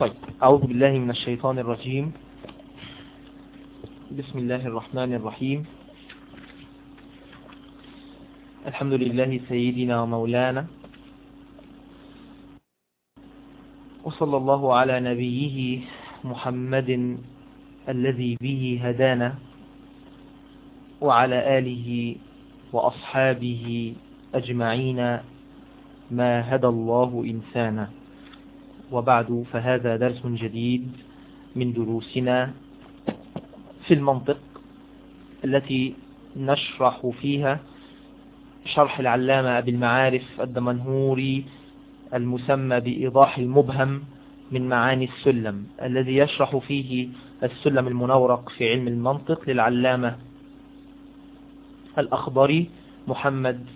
طيب أعوذ بالله من الشيطان الرجيم. بسم الله الرحمن الرحيم. الحمد لله سيدنا ومولانا. وصلى الله على نبيه محمد الذي به هدانا وعلى آله وأصحابه أجمعين ما هدى الله إنسانا. وبعد فهذا درس جديد من دروسنا في المنطق التي نشرح فيها شرح العلامة أبي المعارف الدمنهوري المسمى بإيضاح المبهم من معاني السلم الذي يشرح فيه السلم المنورق في علم المنطق للعلامة الأخضري محمد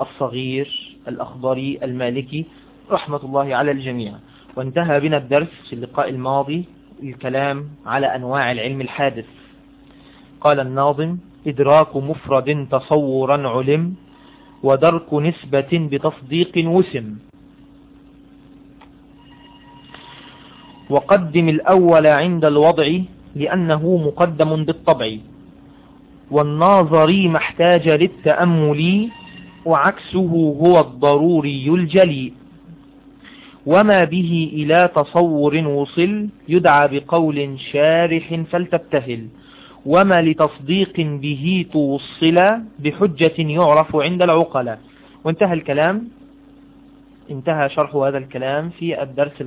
الصغير. الأخضري المالكي رحمة الله على الجميع. وانتهى بنا الدرس في اللقاء الماضي الكلام على أنواع العلم الحادث. قال الناظم إدراك مفرد تصورا علم ودرك نسبة بتصديق وسم. وقدم الأول عند الوضع لأنه مقدم بالطبع. والناظري ما احتاج للتأمل وعكسه هو الضروري الجلي. وما به إلى تصور وصل يدعى بقول شارح فلتبتهل. وما لتصديق به توصل بحجة يعرف عند العقلاء وانتهى الكلام. انتهى شرح هذا الكلام في الدرس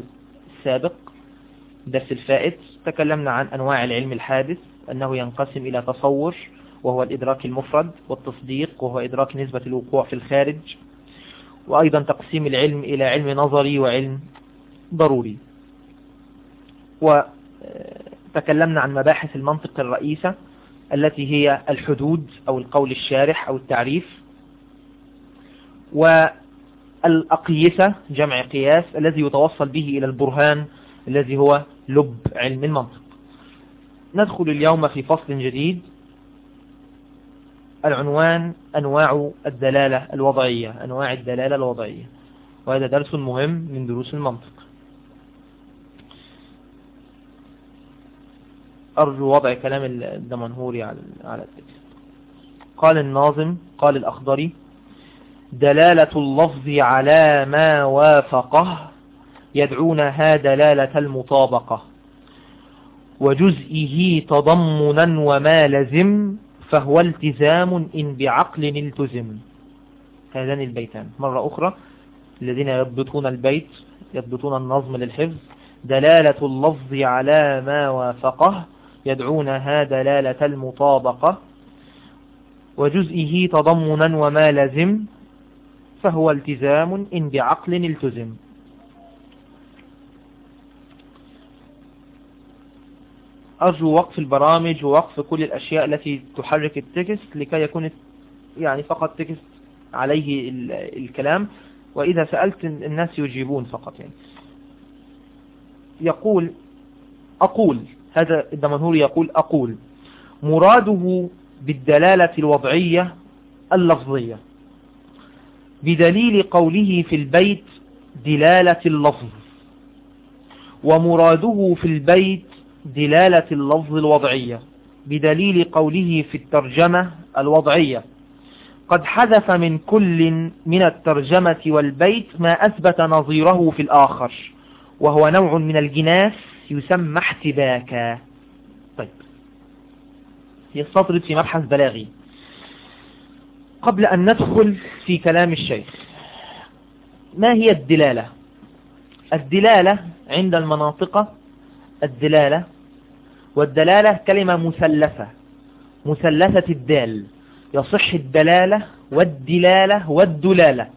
السابق الدرس الفائت. تكلمنا عن أنواع العلم الحادث أنه ينقسم إلى تصور وهو الإدراك المفرد والتصديق وهو إدراك نسبة الوقوع في الخارج وأيضا تقسيم العلم إلى علم نظري وعلم ضروري. وتكلمنا عن مباحث المنطق الرئيسة التي هي الحدود أو القول الشارح أو التعريف والأقيسة جمع قياس الذي يتوصل به إلى البرهان الذي هو لب علم المنطق. ندخل اليوم في فصل جديد العنوان أنواع الدلالة الوضعية أنواع الدلالة الوضعية. وهذا درس مهم من دروس المنطق. أرجو وضع كلام الدمنهوري على على التكست. قال الناظم قال الأخضري دلالة اللفظ على ما وافقه يدعونها دلالة المطابقة وجزئه تضمنا وما لزم فهو التزام إن بعقل التزم. هذان البيتان. مرة أخرى الذين يضبطون البيت يضبطون النظم للحفظ دلالة اللفظ على ما وافقه يدعونها دلالة المطابقة وجزئه تضمنا وما لزم فهو التزام إن بعقل التزم. أرجو وقف البرامج ووقف كل الأشياء التي تحرك التكست لكي يكون يعني فقط تكست عليه الكلام. وإذا سألت الناس يجيبون فقط يعني. يقول أقول هذا الدمنهوري يقول أقول مراده بالدلالة الوضعية اللفظية بدليل قوله في البيت دلالة اللفظ ومراده في البيت دلالة اللفظ الوضعية بدليل قوله في الترجمة الوضعية. قد حذف من كل من الترجمة والبيت ما أثبت نظيره في الآخر وهو نوع من الجناس يسمى احتباكا طيب. يستطرد في مبحث بلاغي. قبل أن ندخل في كلام الشيخ ما هي الدلالة؟ الدلالة عند المناطق الدلالة والدلالة كلمة مثلثة مثلثة الدال يصح الدلالة والدلالة والدلالة.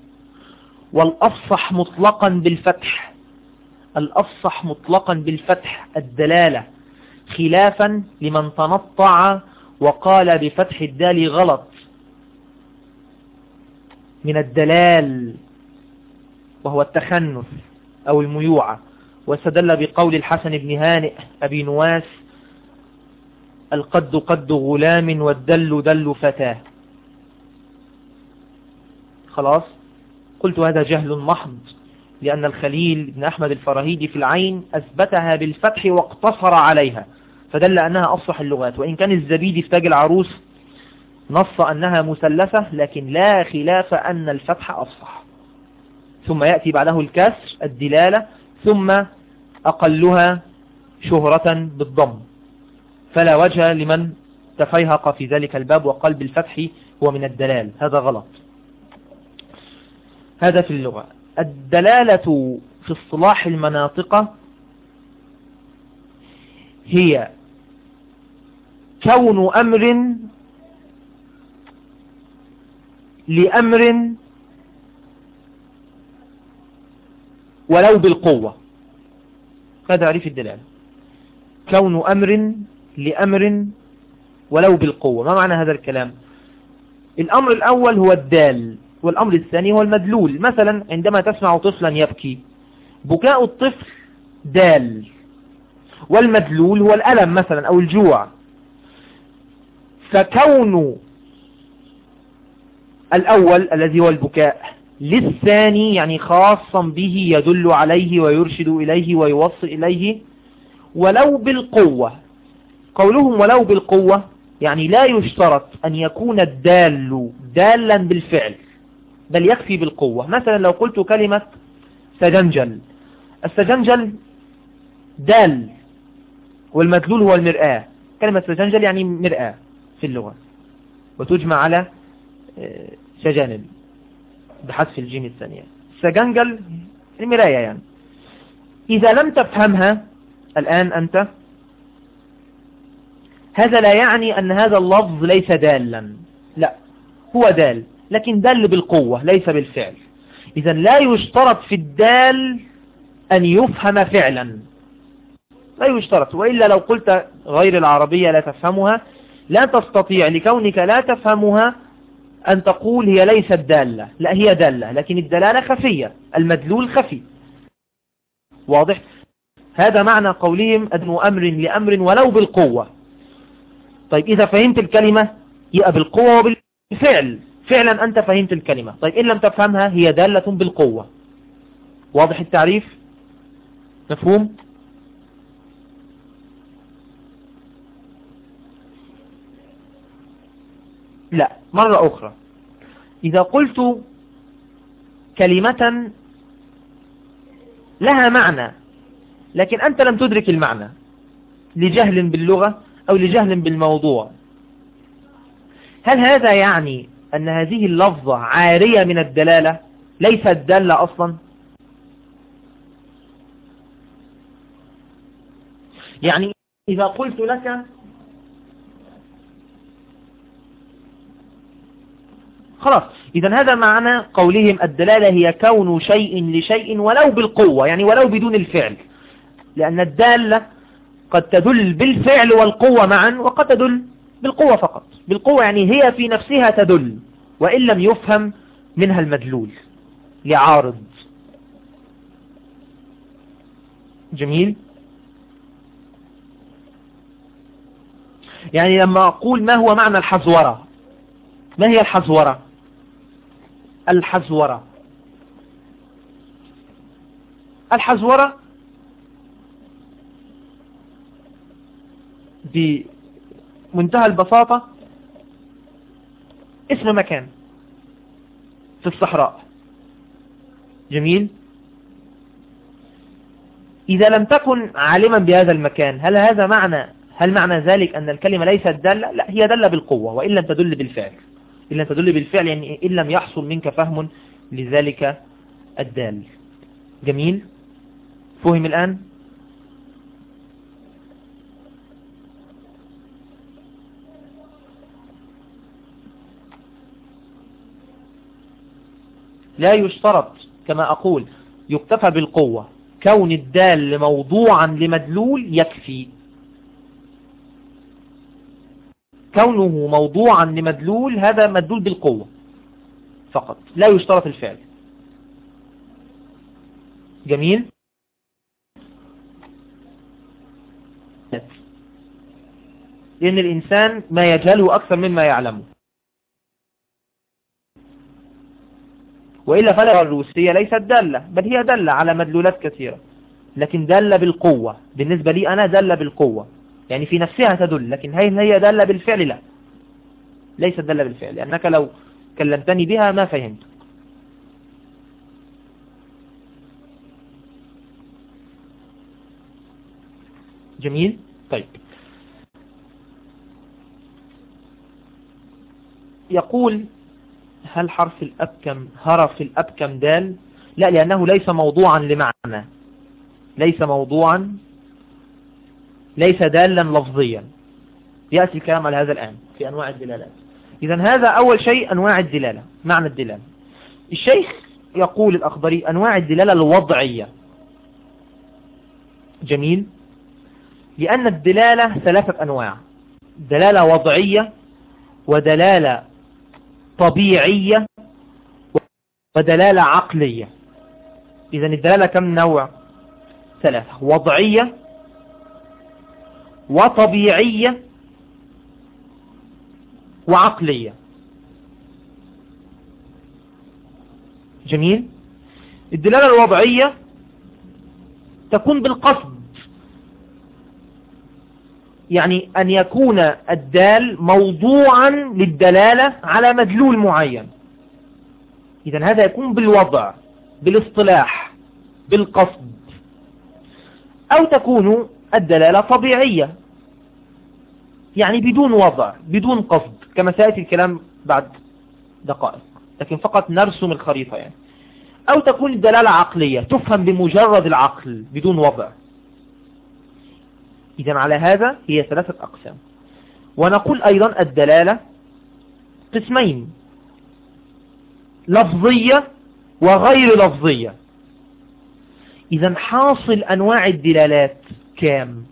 والأفصح مطلقا بالفتح الأفصح مطلقا بالفتح الدلالة خلافا لمن تنطع وقال بفتح الدال غلط. من الدلال وهو التخنث أو الميوعة. واستدل بقول الحسن بن هانئ أبي نواس القد قد غلام والدل دل فتاة. خلاص؟ قلت هذا جهل محض لأن الخليل بن أحمد الفراهيدي في العين أثبتها بالفتح واقتصر عليها فدل أنها أصح اللغات وإن كان الزبيدي في تاج العروس نص أنها مثلثة لكن لا خلاف أن الفتح أصح ثم يأتي بعده الكسر الدلالة ثم أقلها شهرة بالضم. فلا وجه لمن تفيهق في ذلك الباب وقال بالفتح هو من الدلال. هذا غلط. هذا في اللغة. الدلالة في اصطلاح المناطق هي كون أمر لأمر ولو بالقوة. تعريف الدلالة. كون أمر لأمر ولو بالقوة. ما معنى هذا الكلام؟ الأمر الأول هو الدال والأمر الثاني هو المدلول. مثلا عندما تسمع طفلا يبكي بكاء الطفل دال والمدلول هو الألم مثلا أو الجوع. فكون الأول الذي هو البكاء للثاني يعني خاصا به يدل عليه ويرشد إليه ويوصل إليه ولو بالقوة. قولهم ولو بالقوة يعني لا يشترط أن يكون الدال دالا بالفعل بل يكفي بالقوة. مثلا لو قلت كلمة سجنجل. السجنجل دال والمدلول هو المرآة. كلمة سجنجل يعني مرآة في اللغة وتجمع على آه، سجانب. بحذف الجيم الثانية. سجنجل المراية يعني. إذا لم تفهمها الآن أنت هذا لا يعني أن هذا اللفظ ليس دالا. لا هو دال لكن دل بالقوة ليس بالفعل. إذا لا يشترط في الدال أن يفهم فعلا. لا يشترط وإلا لو قلت غير العربية لا تفهمها لا تستطيع لكونك لا تفهمها أن تقول هي ليست دالة. لا هي دالة لكن الدلالة خفية. المدلول خفي. واضح؟ هذا معنى قولهم أدنو أمر لأمر ولو بالقوة. طيب إذا فهمت الكلمة يبقى بالقوة وبالفعل. فعلا أنت فهمت الكلمة. طيب إن لم تفهمها هي دالة بالقوة. واضح التعريف؟ مفهوم؟ لا مرة أخرى. إذا قلت كلمة لها معنى لكن أنت لم تدرك المعنى لجهل باللغة أو لجهل بالموضوع. هل هذا يعني أن هذه اللفظة عارية من الدلالة؟ ليست دالة أصلا؟ يعني إذا قلت لك خلاص. إذا هذا معنى قولهم الدلالة هي كون شيء لشيء ولو بالقوة يعني ولو بدون الفعل. لأن الدالة قد تدل بالفعل والقوة معا وقد تدل بالقوة فقط. بالقوة يعني هي في نفسها تدل وإن لم يفهم منها المدلول. لعارض. جميل؟ يعني لما أقول ما هو معنى الحزورة ما هي الحزورة الحزورة. الحزورة بمنتهى البساطة اسم مكان في الصحراء. جميل. إذا لم تكن عالما بهذا المكان هل هذا معنى هل معنى ذلك أن الكلمة ليست دالة؟ لا هي دالة بالقوة وإن لم تدل بالفعل. إن لم تدل بالفعل يعني إن لم يحصل منك فهم لذلك الدال. جميل. فهم الآن. لا يشترط كما أقول يكتفى بالقوة. كون الدال موضوعا لمدلول يكفي. كونه موضوعا لمدلول هذا مدلول بالقوة فقط لا يشترط الفعل. جميل؟ لأن الإنسان ما يجهله أكثر مما يعلمه. وإلا فلا الروسية ليست دالة بل هي دالة على مدلولات كثيرة. لكن دالة بالقوة. بالنسبة لي أنا دالة بالقوة. يعني في نفسها تدل لكن هل هي دالة بالفعل لا. ليست دالة بالفعل لأنك لو كلمتني بها ما فهمت. جميل؟ طيب. يقول هل حرف الأبكم هرف الأبكم دال؟ لا لأنه ليس موضوعا لمعنى. ليس موضوعا ليس دالا لفظيا. يأتي الكلام على هذا الآن في أنواع الدلالات. إذا هذا أول شيء أنواع الدلالة معنى الدلالة. الشيخ يقول الأخضري أنواع الدلالة الوضعية. جميل؟ لأن الدلالة ثلاثة أنواع. دلالة وضعية ودلالة طبيعية ودلالة عقلية. إذا الدلالة كم نوع؟ ثلاثة. وضعية وطبيعية وعقلية. جميل؟ الدلالة الوضعية تكون بالقصد يعني أن يكون الدال موضوعا للدلالة على مدلول معين. إذا هذا يكون بالوضع بالاصطلاح بالقصد. أو تكون الدلالة طبيعية. يعني بدون وضع بدون قصد كما سيأتي الكلام بعد دقائق. لكن فقط نرسم الخريطة يعني. أو تكون الدلالة عقلية تفهم بمجرد العقل بدون وضع. إذا على هذا هي ثلاثة أقسام. ونقول أيضا الدلالة قسمين. لفظية وغير لفظية. إذا حاصل أنواع الدلالات. كام؟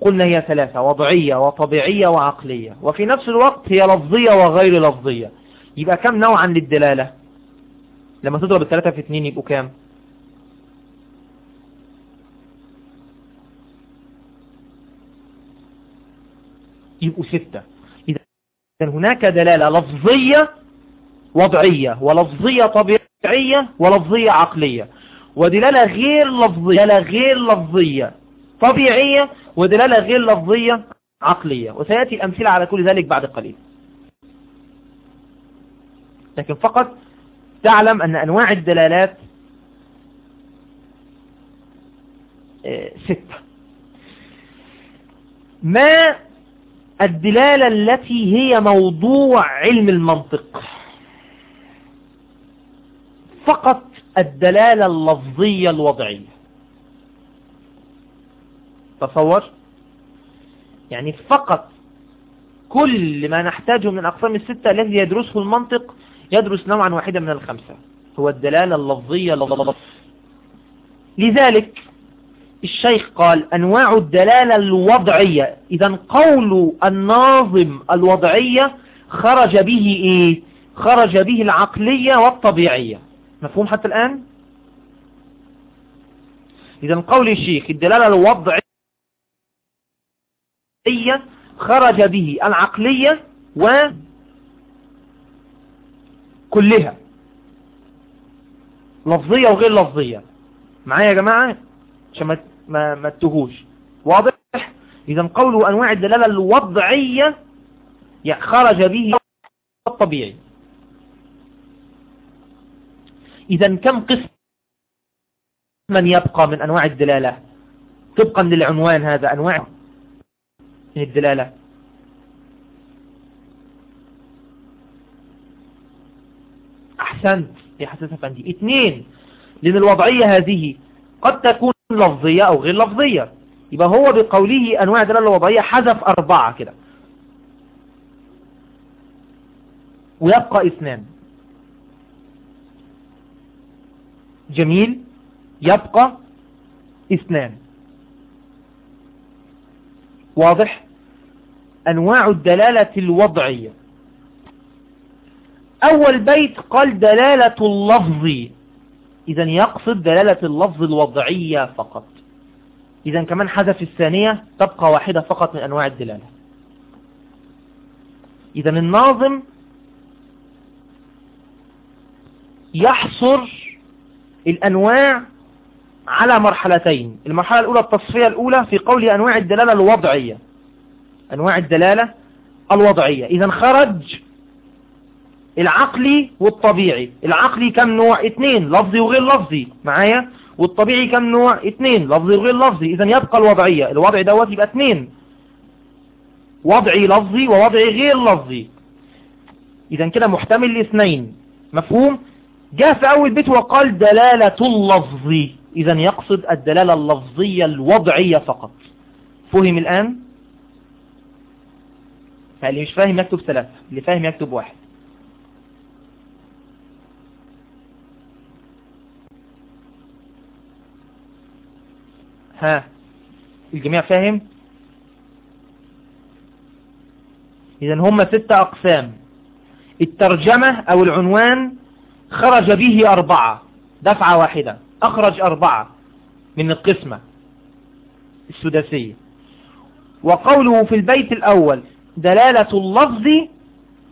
قلنا هي ثلاثة وضعية وطبيعية وعقلية. وفي نفس الوقت هي لفظية وغير لفظية. يبقى كم نوعا للدلالة؟ لما تضرب الثلاثة في اثنين يبقوا كام؟ يبقوا ستة. إذا هناك دلالة لفظية وضعية ولفظية طبيعية ولفظية عقلية. ودلالة غير لفظية دلالة غير لفظية. طبيعية ودلالة غير لفظية عقلية. وسيأتي الأمثلة على كل ذلك بعد قليل. لكن فقط تعلم أن أنواع الدلالات آه، ستة. ما الدلالة التي هي موضوع علم المنطق؟ فقط الدلالة اللفظية الوضعية. تصور؟ يعني فقط كل ما نحتاجه من الأقسام الستة الذي يدرسه المنطق يدرس نوعا واحدا من الخمسة. هو الدلالة اللفظية لذلك الشيخ قال أنواع الدلالة الوضعية إذا قول الناظم الوضعية خرج به إيه؟ خرج به العقلية والطبيعية. مفهوم حتى الآن؟ إذا قول الشيخ الدلالة الوضعية خرج به العقلية و كلها. لفظية وغير لفظية. معايا يا جماعة؟ عشان ما ما, ما واضح؟ إذا قوله أنواع الدلالة الوضعية خرج به الطبيعي. إذا كم قسم من يبقى من أنواع الدلالة؟ طبقا للعنوان هذا أنواع من الدلالة. أحسنت. يا حساسة فندي اثنين لأن الوضعية هذه قد تكون لفظية أو غير لفظية. يبقى هو بقوله أنواع الدلالة الوضعية حذف أربعة كده. ويبقى اثنان. جميل. يبقى اثنان. واضح؟ أنواع الدلالة الوضعية. أول بيت قال دلالة اللفظ. إذا يقصد دلالة اللفظ الوضعية فقط. إذا كمان حذف الثانية تبقى واحدة فقط من أنواع الدلالة. إذا الناظم يحصر الأنواع على مرحلتين. المرحلة الأولى التصفية الأولى في قول أنواع الدلالة الوضعية. أنواع الدلالة الوضعية. إذا خرج العقلي والطبيعي. العقلي كم نوع؟ اثنين. لفظي وغير لفظي. معايا؟ والطبيعي كم نوع؟ اثنين. لفظي وغير لفظي. اذا يبقى الوضعية. الوضع دوت يبقى اثنين. وضعي لفظي ووضعي غير لفظي. اذا كده محتمل لاثنين مفهوم؟ جاء في أول بيت وقال دلالة اللفظ. إذا يقصد الدلالة اللفظية الوضعية فقط. فهم الآن؟ فاللي مش فاهم يكتب ثلاثة اللي فاهم يكتب واحد. ها الجميع فاهم؟ إذا هم ستة أقسام. الترجمة أو العنوان خرج به أربعة. دفعة واحدة. أخرج أربعة. من القسمة. السداسية. وقوله في البيت الأول دلالة اللفظ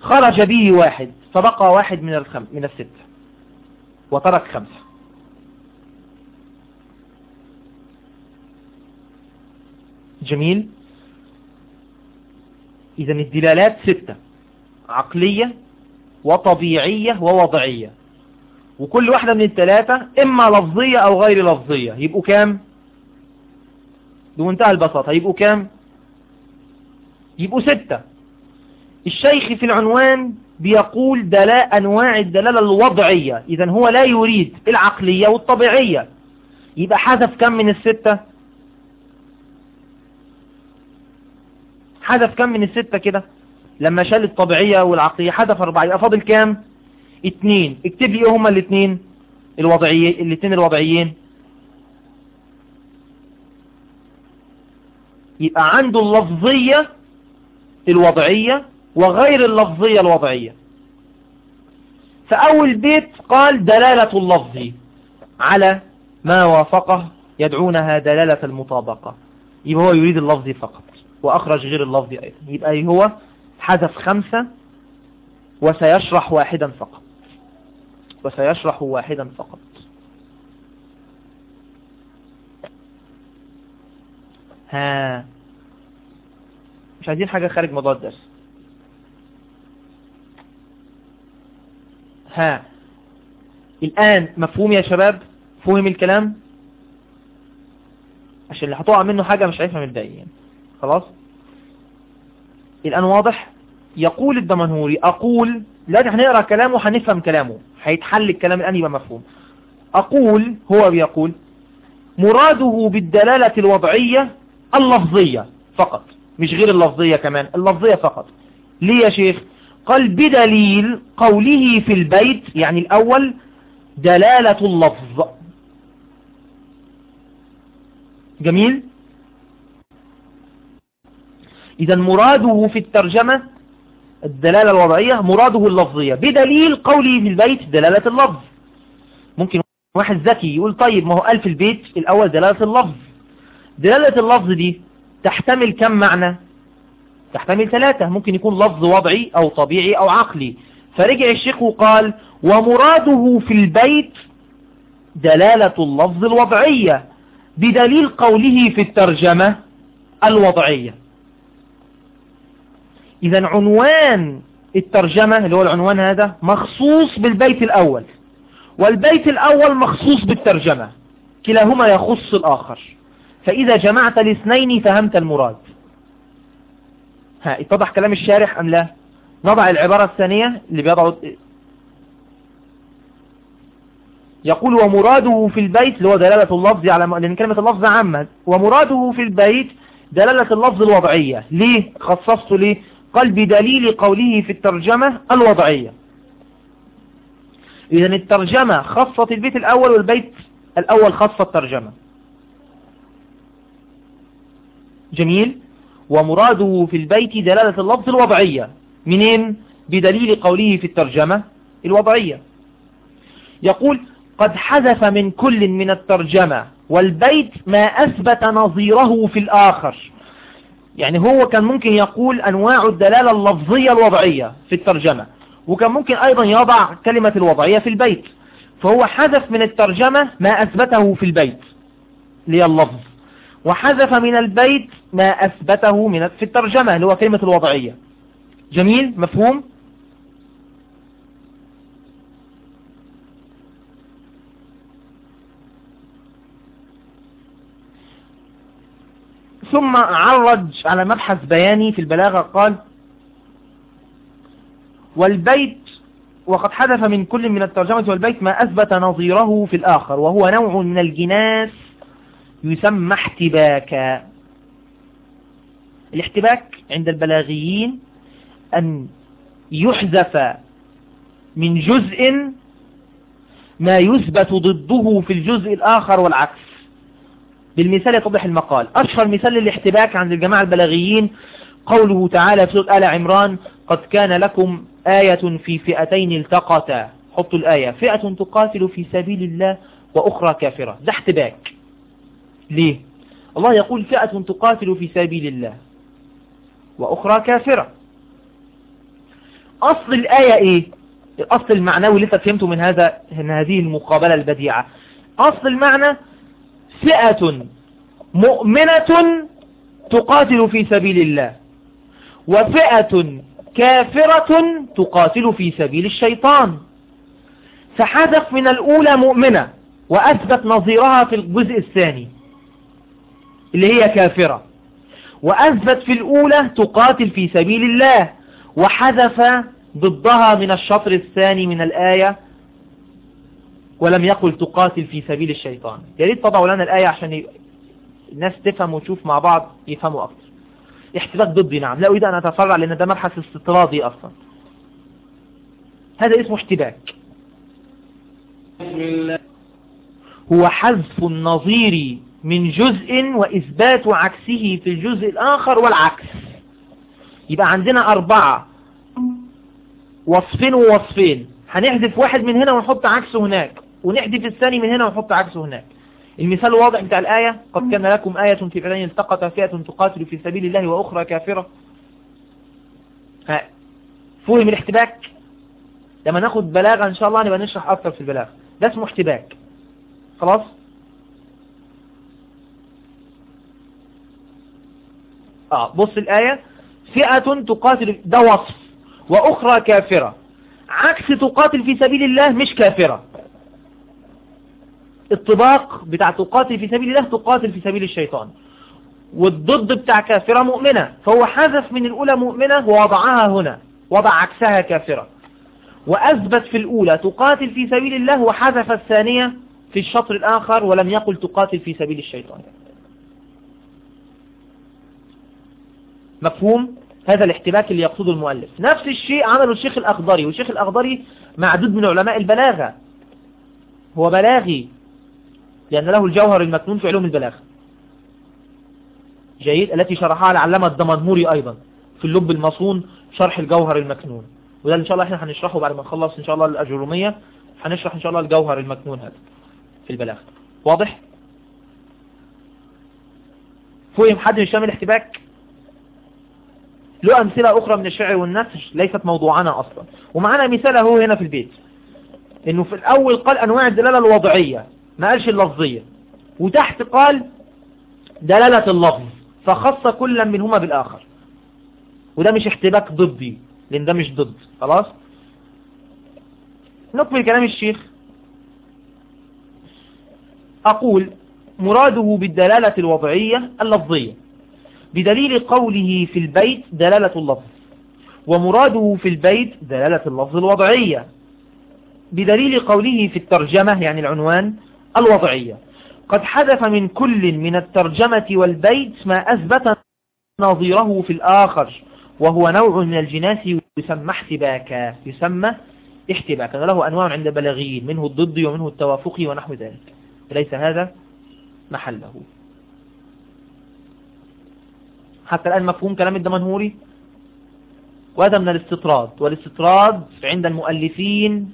خرج به واحد. فبقى واحد من الخم من الستة. وترك خمسة. جميل. إذا الدلالات ستة. عقلية وطبيعية ووضعية. وكل واحدة من الثلاثة إما لفظية أو غير لفظية. يبقوا كام؟ بمنتهى البساطة يبقوا كام؟ يبقوا ستة. الشيخ في العنوان بيقول دلاء أنواع الدلالة الوضعية. إذا هو لا يريد العقلية والطبيعية. يبقى حذف كم من الستة؟ حذف كم من الستة كده؟ لما شال الطبيعية والعقلية حذف أربعة. يبقى فاضل كام؟ اتنين اكتب لي إيه هما الاتنين الوضعيين الاتنين الوضعيين. يبقى عنده اللفظية الوضعية وغير اللفظية الوضعية. فأول بيت قال دلالة اللفظ على ما وافقه يدعونها دلالة المطابقة. يبقى هو يريد اللفظ فقط وأخرج غير اللفظ أيضا. يبقى هو حذف خمسة وسيشرح واحدا فقط. وسيشرح واحدا فقط. ها. مش عايزين حاجة خارج موضوع الدرس. ها. الآن مفهوم يا شباب؟ فهم الكلام؟ عشان اللي هتقع منه حاجة مش هيفهم الباقي يعني. خلاص؟ الآن واضح؟ يقول الدمنهوري أقول لا هنقرأ كلامه هنفهم كلامه. هيتحل الكلام الآن يبقى مفهوم. أقول هو بيقول مراده بالدلالة الوضعية اللفظية فقط مش غير اللفظية كمان اللفظية فقط. ليه يا شيخ؟ قال بدليل قوله في البيت يعني الأول دلالة اللفظ. جميل؟ إذا مراده في الترجمة الدلالة الوضعية مراده اللفظية بدليل قوله في البيت دلالة اللفظ. ممكن واحد ذكي يقول طيب ما هو في البيت الأول دلالة اللفظ. دلالة اللفظ دي تحتمل كم معنى؟ تحتمل ثلاثة. ممكن يكون لفظ وضعي أو طبيعي أو عقلي. فرجع الشيخ وقال ومراده في البيت دلالة اللفظ الوضعية بدليل قوله في الترجمة الوضعية. إذا عنوان الترجمة اللي هو العنوان هذا مخصوص بالبيت الأول والبيت الأول مخصوص بالترجمة كلاهما يخص الآخر. فإذا جمعت الاثنين فهمت المراد. ها اتضح كلام الشارح أم لا؟ نضع العبارة الثانية اللي بيضع يقول ومراده في البيت اللي هو دلالة اللفظ على لأن كلمة اللفظ عامة. ومراده في البيت دلالة اللفظ الوضعية. ليه؟ خصصته ليه؟ قال بدليل قوله في الترجمة الوضعية. إذا الترجمة خصت البيت الأول والبيت الأول خص الترجمة. جميل؟ ومراده في البيت دلالة اللفظ الوضعية. منين؟ بدليل قوله في الترجمة الوضعية. يقول قد حذف من كل من الترجمة والبيت ما أثبت نظيره في الآخر. يعني هو كان ممكن يقول أنواع الدلالة اللفظية الوضعية في الترجمة وكان ممكن أيضا يضع كلمة الوضعية في البيت فهو حذف من الترجمة ما أثبته في البيت لي اللفظ وحذف من البيت ما أثبته من في الترجمة اللي هو كلمة الوضعية. جميل؟ مفهوم؟ ثم عرج على مبحث بياني في البلاغة قال والبيت وقد حدث من كل من الترجمة والبيت ما أثبت نظيره في الآخر وهو نوع من الجناس يسمى احتباكا الاحتباك عند البلاغيين أن يحذف من جزء ما يثبت ضده في الجزء الآخر والعكس. بالمثال يتضح المقال. أشهر مثال للاحتباك عند الجماعة البلاغيين قوله تعالى في سورة آل عمران قد كان لكم آية في فئتين التقتا. حطوا الآية. فئة تقاتل في سبيل الله وأخرى كافرة. ده احتباك. ليه؟ الله يقول فئة تقاتل في سبيل الله وأخرى كافرة. أصل الآية إيه؟ الأصل المعنوي اللي أنت فهمته من هذا من هذه المقابلة البديعة. أصل المعنى فئة مؤمنة تقاتل في سبيل الله وفئة كافرة تقاتل في سبيل الشيطان. فحذف من الأولى مؤمنة وأثبت نظيرها في الجزء الثاني اللي هي كافرة. وأثبت في الأولى تقاتل في سبيل الله وحذف ضدها من الشطر الثاني من الآية ولم يقل تقاتل في سبيل الشيطان. يا ريت طبعوا لنا الآية عشان الناس تفهم وتشوف مع بعض يفهموا أكتر. احتباك ضدي نعم. لا أريد أن أتفرع لأن ده مبحث استطرادي أصلا. هذا اسمه احتباك. هو حذف النظير من جزء وإثبات عكسه في الجزء الآخر والعكس. يبقى عندنا أربعة. وصفين ووصفين. هنحذف واحد من هنا ونحط عكسه هناك. ونحذف الثاني من هنا ونحط عكسه هناك. المثال الواضح بتاع الآية قد كان لكم آية في فئتين التقت فئة تقاتل في سبيل الله وأخرى كافرة. فهم الاحتباك. لما ناخد بلاغة إن شاء الله نبقى نشرح أكثر في البلاغة. ده اسمه احتباك. خلاص؟ آه بص الآية. فئة تقاتل ده وصف. وأخرى كافرة. عكس تقاتل في سبيل الله مش كافرة. الطباق بتاع تقاتل في سبيل الله تقاتل في سبيل الشيطان. والضد بتاع كافرة مؤمنة. فهو حذف من الأولى مؤمنة ووضعها هنا. وضع عكسها كافرة. وأثبت في الأولى تقاتل في سبيل الله وحذف الثانية في الشطر الآخر ولم يقل تقاتل في سبيل الشيطان. مفهوم؟ هذا الاحتباك اللي يقصده المؤلف. نفس الشيء عمله الشيخ الأخضري. والشيخ الأخضري معدود من علماء البلاغة. هو بلاغي. لأن له الجوهر المكنون في علوم البلاغة جيد التي شرحها العلامة الدمنهوري أيضا في اللب المصون شرح الجوهر المكنون. وده إن شاء الله إحنا هنشرحه بعد ما نخلص إن شاء الله الأجرومية هنشرح إن شاء الله الجوهر المكنون هذا في البلاغة واضح؟ فهم حد من شامل الاحتباك له أمثلة أخرى من الشعر والنثر ليست موضوعنا أصلا. ومعنا مثال هو هنا في البيت. إنه في الأول قال أنواع الدلالة الوضعية. ما قالش اللفظية. وتحت قال دلالة اللفظ فخص كل منهما بالآخر. وده مش احتباك ضدي لأن ده مش ضد. خلاص؟ نكمل كلام الشيخ. أقول مراده بالدلالة الوضعية اللفظية. بدليل قوله في البيت دلالة اللفظ. ومراده في البيت دلالة اللفظ الوضعية. بدليل قوله في الترجمة يعني العنوان الوضعية. قد حدث من كل من الترجمة والبيت ما أثبت نظيره في الآخر وهو نوع من الجناس يسمى احتباكا يسمى احتباكا له أنواع عند بلاغيين منه الضد ومنه التوافقي ونحو ذلك. ليس هذا محله. حتى الآن مفهوم كلام الدمنهوري وهذا من الاستطراد والاستطراد عند المؤلفين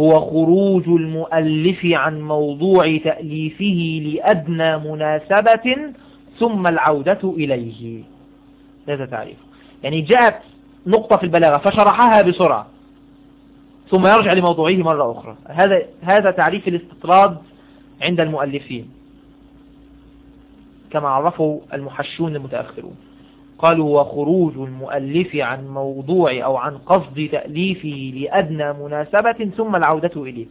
هو خروج المؤلف عن موضوع تأليفه لأدنى مناسبة ثم العودة إليه. هذا تعريف. يعني جاءت نقطة في البلاغة فشرحها بسرعة ثم يرجع لموضوعه مرة أخرى. هذا هذا تعريف الاستطراد عند المؤلفين. كما عرفوا المحشون المتأخرون. قالوا وخروج المؤلف عن موضوع أو عن قصد تأليفه لأدنى مناسبة ثم العودة إليه.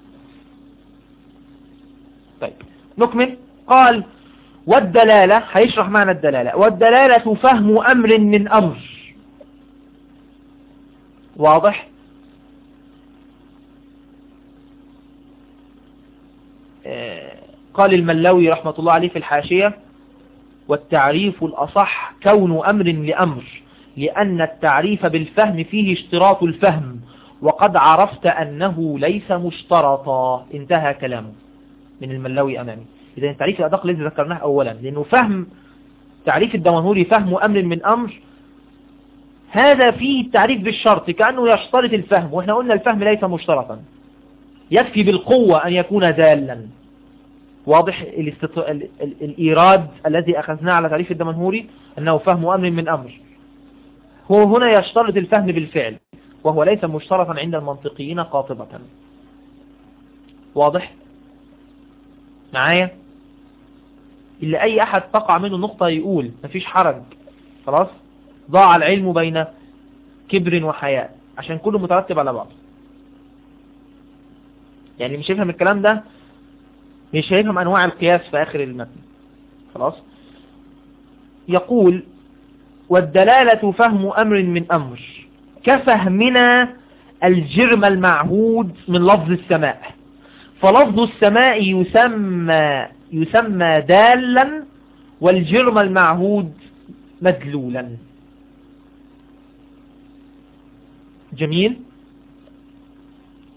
طيب نكمل. قال والدلالة هيشرح معنى الدلالة. والدلالة فهم أمر من أمر. واضح؟ آه، قال الملوي رحمة الله عليه في الحاشية والتعريف الأصح كون أمر لأمر لأن التعريف بالفهم فيه اشتراط الفهم. وقد عرفت أنه ليس مشترطا. انتهى كلامه. من الملوي أمامي. إذا التعريف الأدق الذي ذكرناه أولا. لأنه فهم تعريف الدمنهوري فهم أمر من أمر. هذا فيه التعريف بالشرط. كأنه يشترط الفهم. وإحنا قلنا الفهم ليس مشترطا. يكفي بالقوة أن يكون دالا واضح الاستط... ال... ال... الإيراد الذي أخذناه على تعريف الدمنهوري أنه فهم أمر من أمر. هو هنا يشترط الفهم بالفعل وهو ليس مشترطا عند المنطقيين قاطبة. واضح؟ معايا؟ اللي أي أحد تقع منه نقطة يقول مفيش حرج. خلاص؟ ضاع العلم بين كبر وحياء عشان كله مترتب على بعض يعني مش يفهم الكلام ده؟ مش هيفهم أنواع القياس في آخر المتن. خلاص؟ يقول والدلالة فهم أمر من أمر. كفهمنا الجرم المعهود من لفظ السماء. فلفظ السماء يسمى يسمى دالا والجرم المعهود مدلولا. جميل؟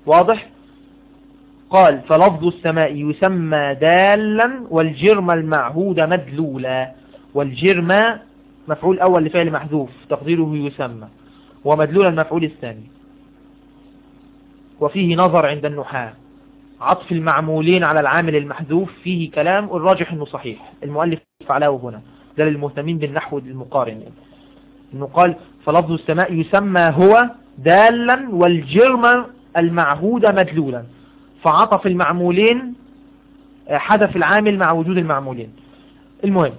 واضح؟ قال فلفظ السماء يسمى دالا والجرم المعهود مدلولا. والجرم مفعول أول لفعل محذوف تقديره يسمى ومدلول المفعول الثاني. وفيه نظر عند النحاة عطف المعمولين على العامل المحذوف فيه كلام الراجح إنه صحيح. المؤلف فعله هنا ده للمهتمين بالنحو المقارن. إنه قال فلفظ السماء يسمى هو دالا والجرم المعهود مدلولا. فعطف المعمولين آه، حذف العامل مع وجود المعمولين. المهم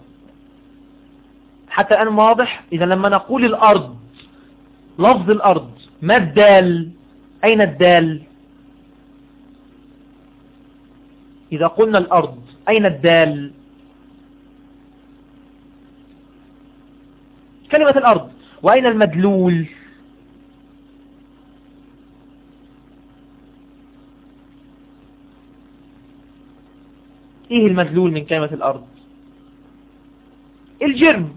حتى الآن واضح إذا لما نقول الأرض لفظ الأرض ما الدال؟ أين الدال؟ إذا قلنا الأرض أين الدال؟ كلمة الأرض وأين المدلول؟ إيه المدلول من كلمة الأرض. الجرم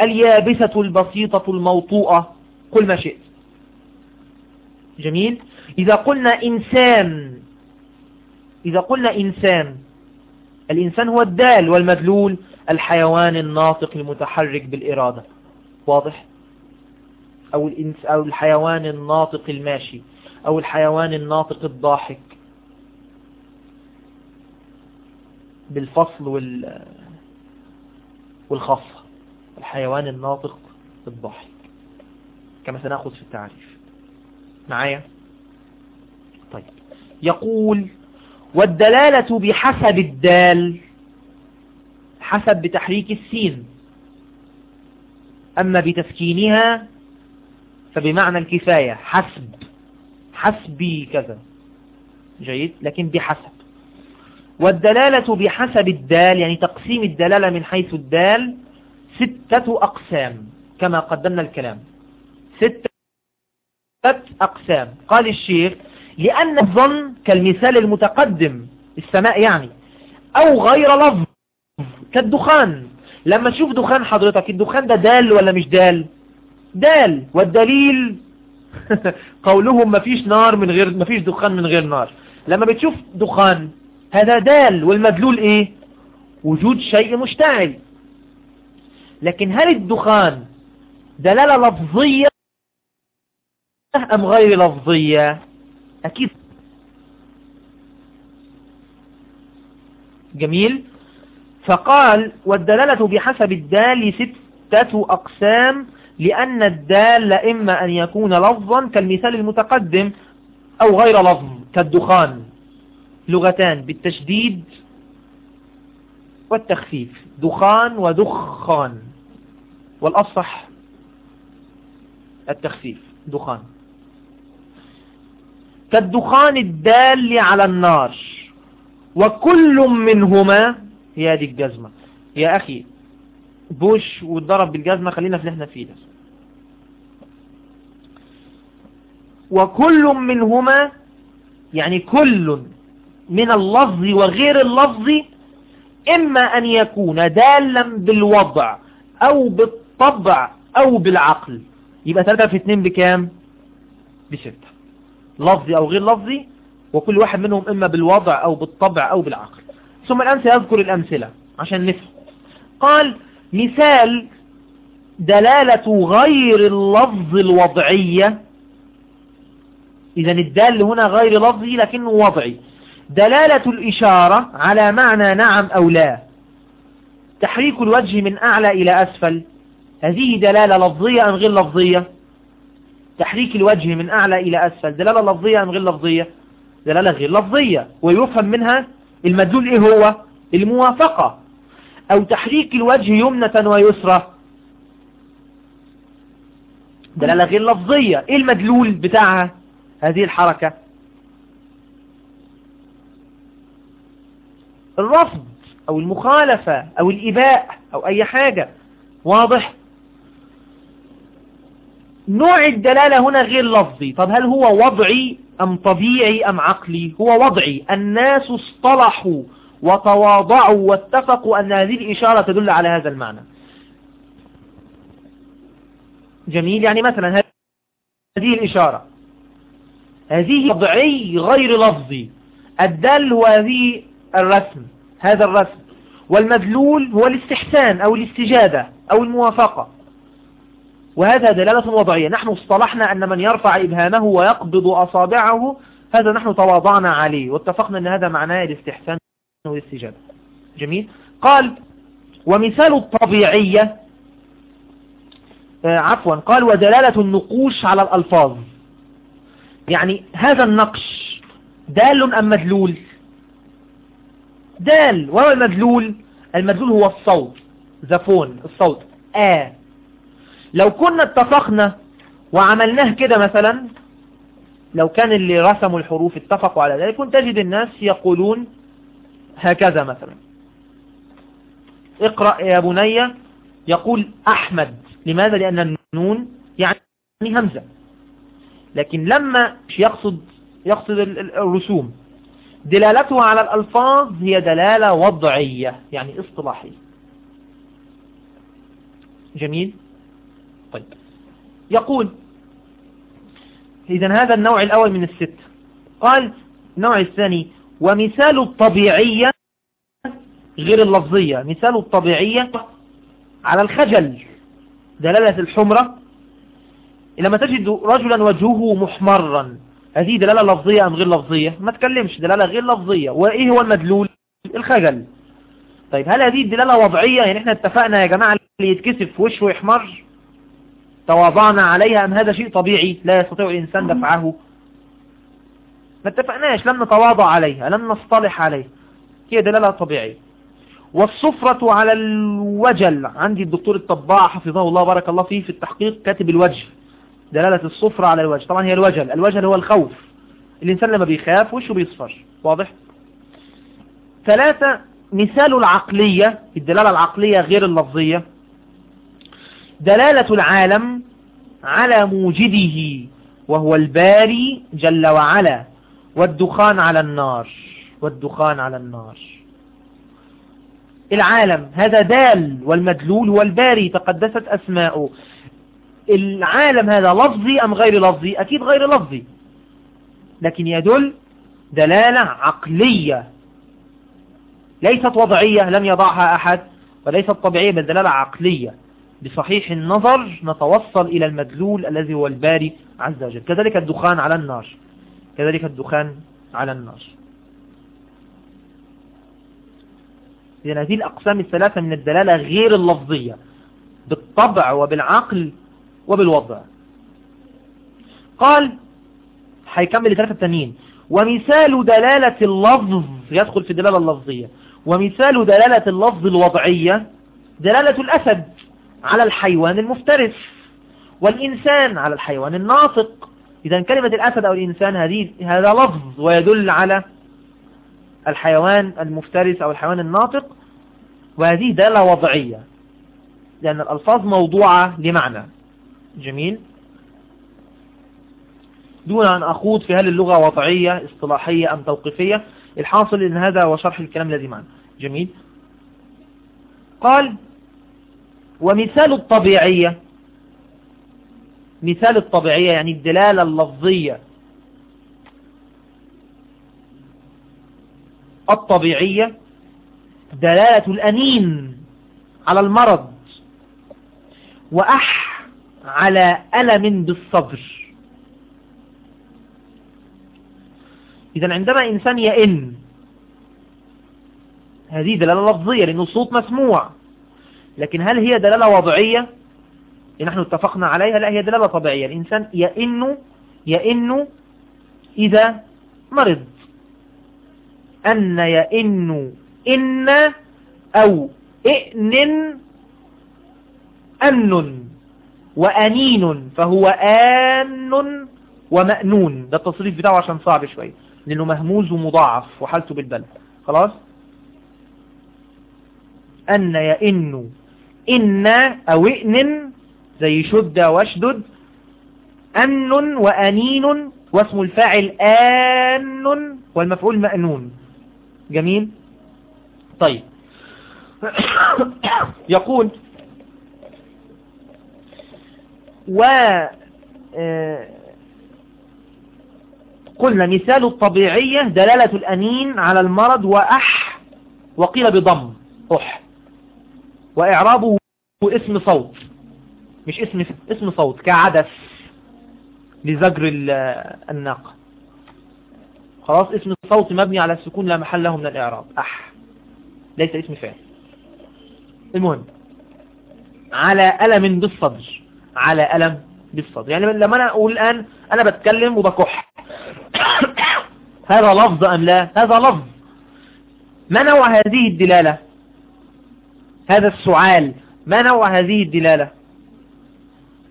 اليابسة البسيطة الموطوءة قل ما شئت. جميل. إذا قلنا إنسان إذا قلنا إنسان الإنسان هو الدال والمدلول الحيوان الناطق المتحرك بالإرادة. واضح؟ أو, الإنس أو الحيوان الناطق الماشي أو الحيوان الناطق الضاحك. بالفصل وال والخاصة الحيوان الناطق الضاحك كما سنأخذ في التعريف. معايا؟ طيب. يقول والدلالة بحسب الدال حسب بتحريك السين أما بتسكينها فبمعنى الكفاية حسب حسبي كذا. جيد؟ لكن بحسب. والدلالة بحسب الدال يعني تقسيم الدلالة من حيث الدال ستة أقسام كما قدمنا الكلام. ستة أقسام. قال الشيخ لأن الظن كالمثال المتقدم السماء يعني أو غير لفظ كالدخان. لما تشوف دخان حضرتك الدخان ده دال ولا مش دال؟ دال. والدليل؟ قولهم مفيش نار من غير مفيش دخان من غير نار. لما بتشوف دخان هذا دال والمدلول إيه؟ وجود شيء مشتعل. لكن هل الدخان دلالة لفظية أم غير لفظية؟ أكيد. جميل. فقال والدلالة بحسب الدال ستة أقسام لأن الدال إما أن يكون لفظا كالمثال المتقدم أو غير لفظ كالدخان. لغتان بالتشديد والتخفيف دخان ودخان والأصح التخفيف دخان. كالدخان الدال على النار وكل منهما هي هذه الجزمة. يا أخي بوش واتضرب بالجزمة خلينا في اللي إحنا فيه ده. وكل منهما يعني كل من اللفظ وغير اللفظ إما أن يكون دالا بالوضع أو بالطبع أو بالعقل. يبقى 3 في 2 بكام؟ بستة. لفظي أو غير لفظي وكل واحد منهم إما بالوضع أو بالطبع أو بالعقل. ثم الآن سيذكر الأمثلة عشان نفهم. قال مثال دلالة غير اللفظ الوضعية. إذا الدال هنا غير لفظي لكنه وضعي. دلالة الإشارة على معنى نعم أو لا. تحريك الوجه من أعلى إلى أسفل. هذه دلالة لفظية أم غير لفظية؟ تحريك الوجه من أعلى إلى أسفل. دلالة لفظية أم غير لفظية؟ دلالة غير لفظية. ويفهم منها المدلول إيه هو؟ الموافقة. أو تحريك الوجه يمنة ويسرى دلالة غير لفظية. إيه المدلول بتاعها؟ هذه الحركة. الرفض أو المخالفة أو الإباء أو أي حاجة. واضح؟ نوع الدلالة هنا غير لفظي. طب هل هو وضعي أم طبيعي أم عقلي؟ هو وضعي. الناس اصطلحوا وتواضعوا واتفقوا أن هذه الإشارة تدل على هذا المعنى. جميل. يعني مثلا هذه الإشارة. هذه وضعي غير لفظي. الدل هذه الرسم هذا الرسم. والمدلول هو الاستحسان أو الاستجابة أو الموافقة. وهذا دلالة وضعية. نحن اصطلحنا أن من يرفع إبهامه ويقبض أصابعه هذا نحن تواضعنا عليه. واتفقنا أن هذا معناه الاستحسان والاستجابة. جميل؟ قال ومثال الطبيعية آه، عفوا قال ودلالة النقوش على الألفاظ. يعني هذا النقش دال أم مدلول؟ دال. وهو المدلول. المدلول هو الصوت. زفون. الصوت. آ. لو كنا اتفقنا وعملناه كده مثلا لو كان اللي رسموا الحروف اتفقوا على ذلك كنت تجد الناس يقولون هكذا مثلا. اقرأ يا بني يقول أحمد. لماذا؟ لأن النون يعني همزة. لكن لما يقصد يقصد الرسوم. دلالتها على الألفاظ هي دلالة وضعية يعني اصطلاحية. جميل؟ طيب. يقول إذا هذا النوع الأول من الست. قال النوع الثاني ومثال الطبيعية غير اللفظية. مثال الطبيعية على الخجل دلالة الحمرة. لما تجد رجلا وجهه محمرا. هذه دلالة لفظية أم غير لفظية؟ ما تكلمش. دلالة غير لفظية. وإيه هو المدلول؟ الخجل. طيب هل هذه الدلالة وضعية؟ يعني إحنا اتفقنا يا جماعة اللي يتكسف وشه يحمر. تواضعنا عليها أم هذا شيء طبيعي؟ لا يستطيع الإنسان دفعه. ما اتفقناش. لم نتواضع عليها. لم نصطلح عليها. هي دلالة طبيعية. والصفرة على الوجل. عندي الدكتور الطباع حفظه الله بارك الله فيه في التحقيق كاتب الوجه. دلالة الصفرة على الوجه. طبعا هي الوجل. الوجل هو الخوف. الإنسان لما بيخاف وشه بيصفر. واضح؟ ثلاثة مثال العقلية الدلالة العقلية غير اللفظية. دلالة العالم على موجده وهو الباري جل وعلا. والدخان على النار. والدخان على النار. العالم هذا دال والمدلول هو الباري تقدست أسماؤه. العالم هذا لفظي أم غير لفظي؟ أكيد غير لفظي. لكن يدل دلالة عقلية. ليست وضعية لم يضعها أحد وليست طبيعية بل دلالة عقلية. بصحيح النظر نتوصل إلى المدلول الذي هو الباري عز وجل. كذلك الدخان على النار. كذلك الدخان على النار. إذن هذه الأقسام الثلاثة من الدلالة غير اللفظية. بالطبع وبالعقل وبالوضع. قال هيكمل الثلاثة التانيين. ومثال دلالة اللفظ يدخل في الدلالة اللفظية. ومثال دلالة اللفظ الوضعية دلالة الأسد على الحيوان المفترس والإنسان على الحيوان الناطق. إذا كلمة الأسد أو الإنسان هذه هذا لفظ ويدل على الحيوان المفترس أو الحيوان الناطق. وهذه دالة وضعية لأن الألفاظ موضوعة لمعنى. جميل. دون أن أخوض في هل اللغة وضعية اصطلاحية أم توقيفية الحاصل إن هذا هو شرح الكلام الذي معنا. جميل. قال ومثال الطبيعية مثال الطبيعية يعني الدلالة اللفظية الطبيعية دلالة الأنين على المرض وأح على ألم بالصبر. إذا عندما إنسان يئن هذه دلالة لفظية لأنه الصوت مسموع. لكن هل هي دلالة وضعية؟ نحن اتفقنا عليها. لا هي دلالة طبيعية. الإنسان يئن يئن إذا مرض. أن يئن إن أو إئن أن. وأنين فهو آن ومأنون. ده التصريف بتاعه عشان صعب شوية. لأنه مهموز ومضاعف وحالته بالبلد. خلاص؟ أن يئن. إن أو إئن زي شد واشدد. أن وأنين واسم الفاعل آن والمفعول مأنون. جميل؟ طيب. يقول و آه، قلنا مثال الطبيعية دلالة الأنين على المرض وأح وقيل بضم أح. وإعرابه اسم صوت مش اسم اسم صوت كعدس لزجر الناقة. خلاص اسم الصوت مبني على السكون لا محل له من الإعراب أح. ليس اسم فعل. المهم على ألم بالصدر. على ألم بالصدر. يعني لما أنا أقول الآن أنا بتكلم وبكح. هذا لفظ أم لا؟ هذا لفظ. ما نوع هذه الدلالة؟ هذا السعال. ما نوع هذه الدلالة؟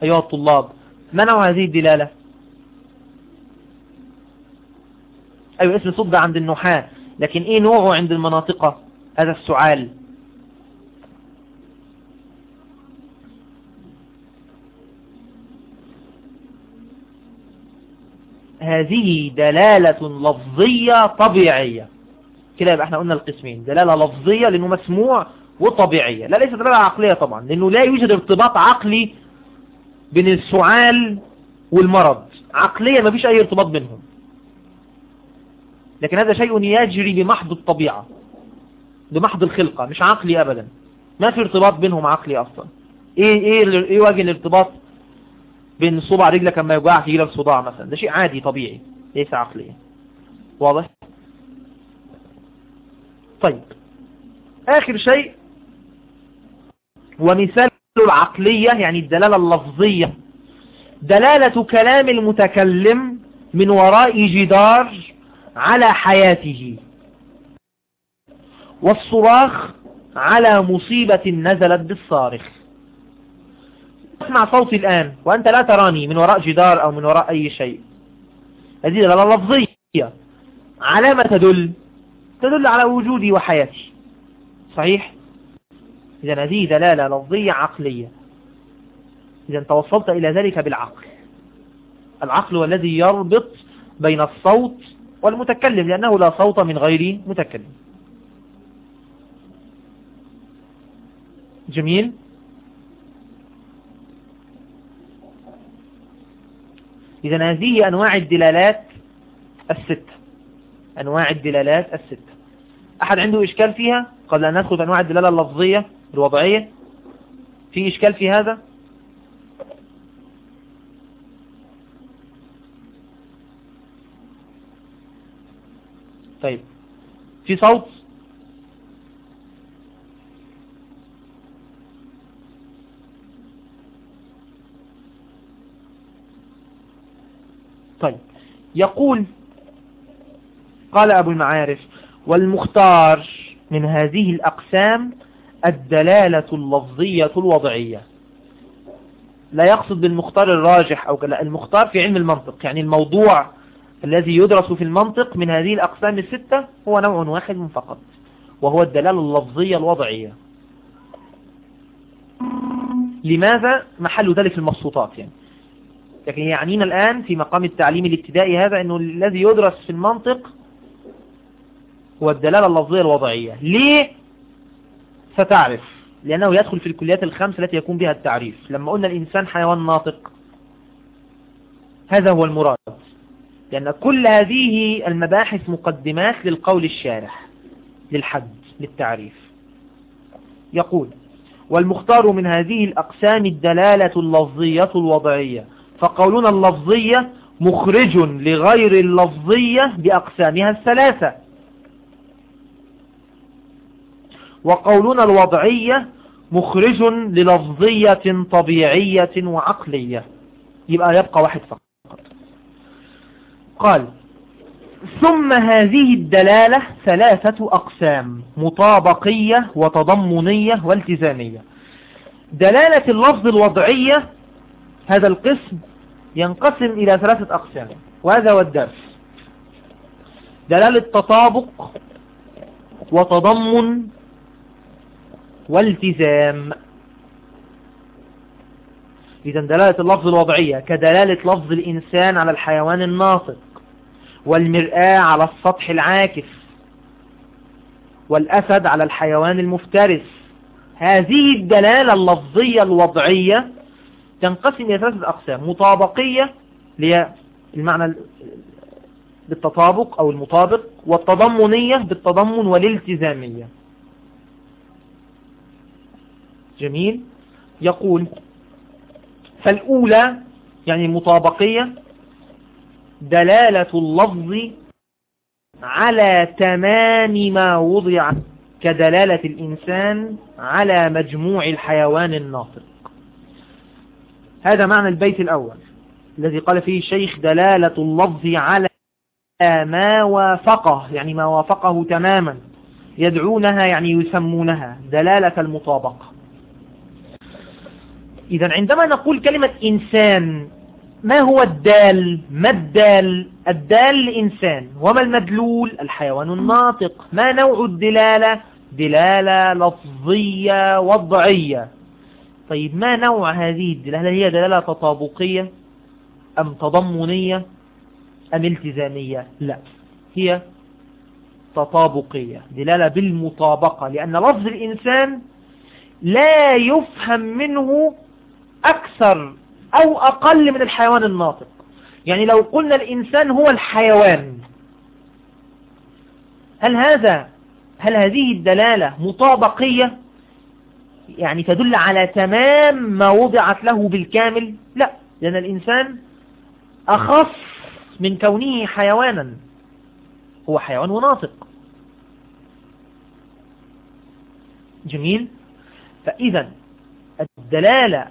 أيها الطلاب ما نوع هذه الدلالة؟ أيوة اسم صد عند النحاة لكن إيه نوعه عند المناطق هذا السعال. هذه دلالة لفظية طبيعية. كده يبقى إحنا قلنا القسمين. دلالة لفظية لأنه مسموع وطبيعية. لا ليس دلالة عقلية طبعا لأنه لا يوجد ارتباط عقلي بين السعال والمرض. عقليا ما فيش أي ارتباط بينهم. لكن هذا شيء يجري بمحض الطبيعة بمحض الخلقة مش عقلي ابدا. ما في ارتباط بينهم عقلي أصلا. إيه إيه إيه وجه الارتباط؟ بين صبع رجلك لما يوجعك يجي لك صداع مثلا. ده شيء عادي طبيعي ليس عقليا. واضح؟ طيب. آخر شيء ومثال العقلية يعني الدلالة اللفظية. دلالة كلام المتكلم من وراء جدار على حياته. والصراخ على مصيبة نزلت بالصارخ. اسمع صوتي الآن. وأنت لا تراني من وراء جدار أو من وراء أي شيء. هذه دلالة لفظية. على ما تدل. تدل على وجودي وحياتي. صحيح؟ إذا هذه دلالة لفظية عقلية. إذا توصلت إلى ذلك بالعقل. العقل هو الذي يربط بين الصوت والمتكلم لأنه لا صوت من غير متكلم. جميل؟ إذا هذه أنواع الدلالات الستة أنواع الدلالات الستة أحد عنده إشكال فيها؟ قبل أن ندخل أنواع الدلالة اللفظية الوضعية. في إشكال في هذا؟ طيب. في صوت؟ طيب. يقول قال أبو المعارف والمختار من هذه الأقسام الدلالة اللفظية الوضعية. لا يقصد بالمختار الراجح أو المختار في علم المنطق يعني الموضوع الذي يدرس في المنطق من هذه الأقسام الستة هو نوع واحد فقط وهو الدلالة اللفظية الوضعية. لماذا محل ذلك المبسوطات يعني؟ لكن يعنينا الآن في مقام التعليم الابتدائي هذا أنه الذي يدرس في المنطق هو الدلالة اللفظية الوضعية. ليه؟ ستعرف. لأنه يدخل في الكليات الخمس التي يكون بها التعريف. لما قلنا الإنسان حيوان ناطق هذا هو المراد. لأن كل هذه المباحث مقدمات للقول الشارح للحد للتعريف. يقول والمختار من هذه الأقسام الدلالة اللفظية الوضعية. فقولنا اللفظية مخرج لغير اللفظية بأقسامها الثلاثة. وقولنا الوضعية مخرج للفظية طبيعية وعقلية. يبقى يبقى واحد فقط. قال ثم هذه الدلالة ثلاثة أقسام مطابقية وتضمنية والتزامية. دلالة اللفظ الوضعية هذا القسم ينقسم إلى ثلاثة أقسام وهذا هو الدرس. دلالة تطابق وتضمن والتزام. إذا دلالة اللفظ الوضعية كدلالة لفظ الإنسان على الحيوان الناطق والمرآة على السطح العاكف والأسد على الحيوان المفترس. هذه الدلالة اللفظية الوضعية تنقسم إلى ثلاثة أقسام مطابقية هي المعنى بالتطابق أو المطابق والتضمنية بالتضمن والالتزامية. جميل. يقول فالأولى يعني المطابقية دلالة اللفظ على تمام ما وضع كدلالة الإنسان على مجموع الحيوان الناطق. هذا معنى البيت الأول الذي قال فيه الشيخ دلالة اللفظ على ما وافقه يعني ما وافقه تماما يدعونها يعني يسمونها دلالة المطابقة إذا عندما نقول كلمة إنسان ما هو الدال؟ ما الدال؟ الدال الإنسان. وما المدلول؟ الحيوان الناطق. ما نوع الدلالة؟ دلالة لفظية وضعية. طيب ما نوع هذه الدلالة؟ هي دلالة تطابقية أم تضمنية أم التزامية؟ لا هي تطابقية دلالة بالمطابقة لأن لفظ الإنسان لا يفهم منه أكثر أو أقل من الحيوان الناطق. يعني لو قلنا الإنسان هو الحيوان هل هذا هل هذه الدلالة مطابقية؟ يعني تدل على تمام ما وضعت له بالكامل؟ لا لأن الإنسان أخص من كونه حيوانا. هو حيوان وناطق. جميل؟ فإذا الدلالة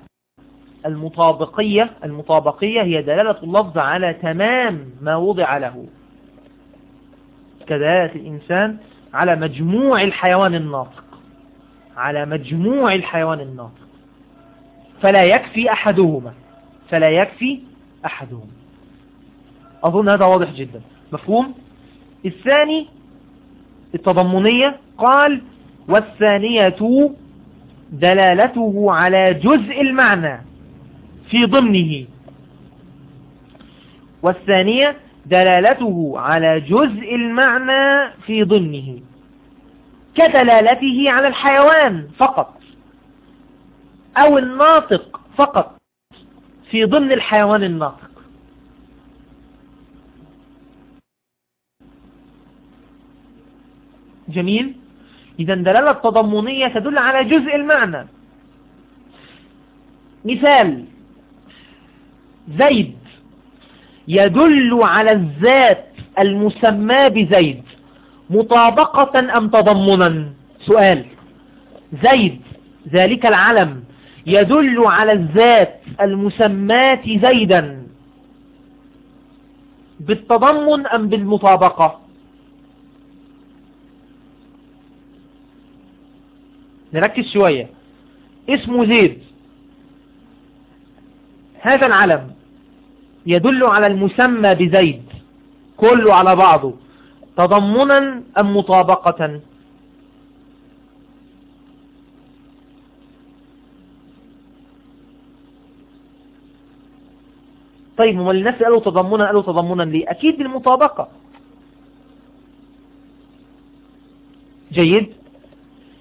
المطابقية المطابقية هي دلالة اللفظ على تمام ما وضع له. كدلالة الإنسان على مجموع الحيوان الناطق. على مجموع الحيوان الناطق. فلا يكفي أحدهما. فلا يكفي أحدهما. أظن هذا واضح جدا. مفهوم؟ الثاني التضمنية. قال والثانية دلالته على جزء المعنى في ضمنه. والثانية دلالته على جزء المعنى في ضمنه. كدلالته على الحيوان فقط. أو الناطق فقط. في ضمن الحيوان الناطق. جميل؟ إذا دلالة تضمنية تدل على جزء المعنى. مثال. زيد يدل على الذات المسمى بزيد. مطابقة أم تضمنا؟ سؤال. زيد ذلك العلم يدل على الذات المسماة زيدا. بالتضمن أم بالمطابقة؟ نركز شوية. اسمه زيد. هذا العلم يدل على المسمى بزيد. كله على بعضه. تضمنا أم مطابقة؟ طيب ما الناس قالوا تضمنا قالوا تضمنا ليه؟ أكيد بالمطابقة. جيد؟